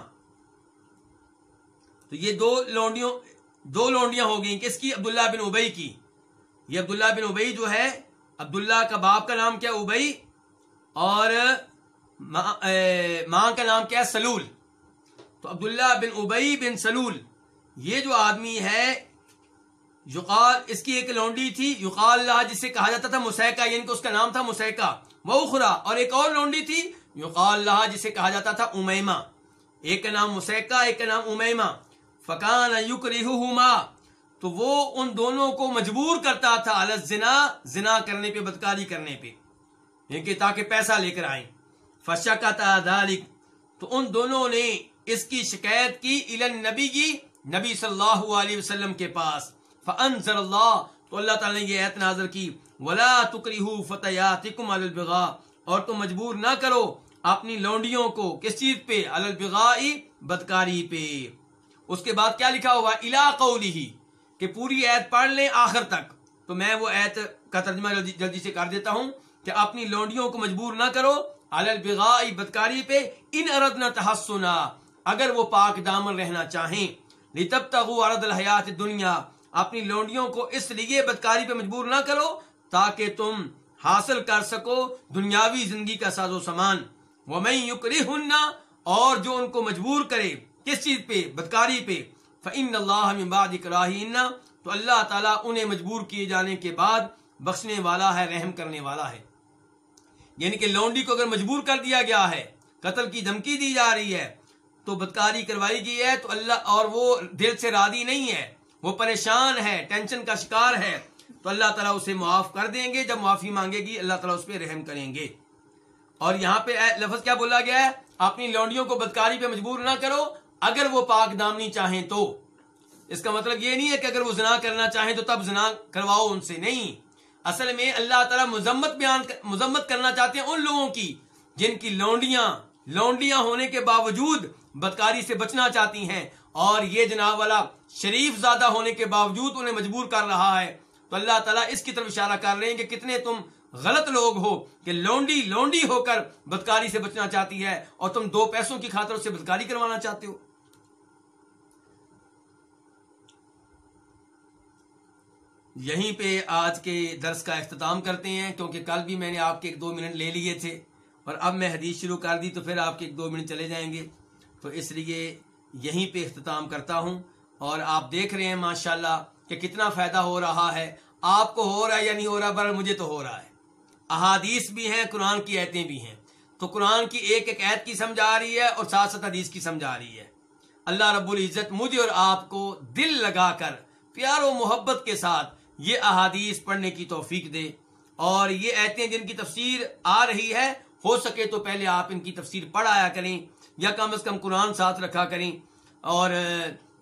تو یہ دو لونڈیوں دو لونڈیاں ہو گئیں۔ کس کی؟ عبداللہ بن ابئی کی۔ یہ عبداللہ بن ابئی جو ہے، عبداللہ کا باپ کا نام کیا؟ ابئی اور ماں کا نام کیا؟ ہے سلول۔ تو عبداللہ بن ابئی بن سلول، یہ جو آدمی ہے، یقال اس کی ایک لونڈی تھی، یقال اللہ، جسے کہا جاتا تھا مسیکا یعنی کہ اس کا نام تھا مسیکا وہ اخرا، اور ایک اور لونڈی تھی، یقال اللہ، جسے کہا جاتا تھا امیما ایک کا نام مسیکا ایک کا نام امیما فکان یکرہما تو وہ ان دونوں کو مجبور کرتا تھا الزنا، زنا کرنے پہ، بدکاری کرنے پہ یعنی کہ تاکہ پیسہ لے کر آئیں۔ فشکتا ذالک تو ان دونوں نے اس کی شکایت کی الن نبی کی نبی صلی اللہ علیہ وسلم کے پاس۔ فانزل اللہ تو اللہ تعالی نے یہ ایت نازل کی۔ ولا تکرہو فتیاتکم علی البغاء، اور تم مجبور نہ کرو اپنی لونڈیوں کو کس چیز پہ؟ علی بدکاری پہ۔ اس کے بعد کیا لکھا ہوا الا قولی کہ پوری ایت پڑھ لیں آخر تک۔ تو میں وہ ایت کا ترجمہ جلدی سے کر دیتا ہوں کہ اپنی لونڈیوں کو مجبور نہ کرو۔ علی البغاء، بدکاری پہ۔ ان اردنا تحسنا، اگر وہ پاک دامن رہنا چاہیں۔ لتبتغوا عرض الحیات دنیا اپنی لونڈیوں کو اس لیے بدکاری پہ مجبور نہ کرو تاکہ تم حاصل کر سکو دنیاوی زندگی کا ساز و سامان۔ ومن یکرہن اور جو ان کو مجبور کرے۔ کس چیز پہ؟ بدکاری پہ۔ فإن اللہ بعد اکراہین تو اللہ تعالیٰ انہیں مجبور کیے جانے کے بعد بخشنے والا ہے، رحم کرنے والا ہے۔ یعنی کہ لونڈی کو اگر مجبور کر دیا گیا ہے، قتل کی دھمکی دی جا رہی ہے، تو بدکاری کروائی گئی ہے، تو اللہ اور وہ دل سے راضی نہیں ہے۔ وہ پریشان ہے، ٹینشن کا شکار ہے۔ تو اللہ تعالیٰ اسے معاف کر دیں گے۔ جب معافی مانگے گی، اللہ تعالیٰ اس پہ رحم کریں گے۔ اور یہاں پہ لفظ کیا بولا گیا ہے؟ اپنی لونڈیوں کو بدکاری پہ مجبور نہ کرو۔ اگر وہ پاک دامنی چاہیں تو۔ اس کا مطلب یہ نہیں ہے کہ اگر وہ زنا کرنا چاہیں تو تب زنا کرواؤ ان سے، نہیں۔ اصل میں اللہ تعالیٰ مذمت بیان مذمت کرنا چاہتے ہیں ان لوگوں کی جن کی لونڈیاں لونڈیاں ہونے کے باوجود بدکاری سے بچنا چاہتی ہیں۔ اور یہ جناب والا شریف زیادہ ہونے کے باوجود انہیں مجبور کر رہا ہے۔ تو اللہ تعالیٰ اس کی طرف اشارہ کر رہے ہیں کہ کتنے تم غلط لوگ ہو کہ لونڈی لونڈی ہو کر بدکاری سے بچنا چاہتی ہے اور تم دو پیسوں کی خاطر سے بدکاری کروانا چاہتے ہو۔ یہیں پہ آج کے درس کا اختتام کرتے ہیں، کیونکہ کل بھی میں نے آپ کے ایک دو منٹ لے لیے تھے۔ اور اب میں حدیث شروع کر دی تو پھر آپ کے ایک دو منٹ چلے جائیں گے۔ تو اس لیے یہیں پہ اختتام کرتا ہوں۔ اور آپ دیکھ رہے ہیں، ماشاءاللہ، کہ کتنا فائدہ ہو رہا ہے۔ آپ کو ہو رہا ہے یا نہیں ہو رہا پر مجھے تو ہو رہا ہے۔ احادیث بھی ہیں، قرآن کی ایتیں بھی ہیں۔ تو قرآن کی ایک ایک ایت کی سمجھ آ رہی ہے اور ساتھ ساتھ حدیث کی سمجھ آ رہی ہے۔ اللہ رب العزت مجھے اور آپ کو دل لگا کر پیار و محبت کے ساتھ یہ احادیث پڑھنے کی توفیق دے۔ اور یہ ایتیں جن کی تفسیر آ رہی ہے، ہو سکے تو پہلے آپ ان کی تفسیر پڑھ آیا کریں یا کم از کم قرآن ساتھ رکھا کریں۔ اور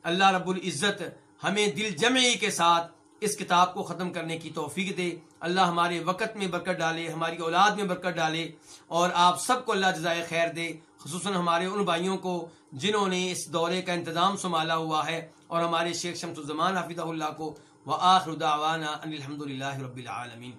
اللہ رب العزت ہمیں دل جمعی کے ساتھ اس کتاب کو ختم کرنے کی توفیق دے۔ اللہ ہمارے وقت میں برکت ڈالے، ہماری اولاد میں برکت ڈالے۔ اور آپ سب کو اللہ جزائے خیر دے، خصوصاً ہمارے ان بھائیوں کو جنہوں نے اس دورے کا انتظام سنبھالا ہوا ہے۔ اور ہمارے شیخ شمس الزمان حفیظ اللہ کو وآخر دعوانا ان الحمد للہ رب العالمین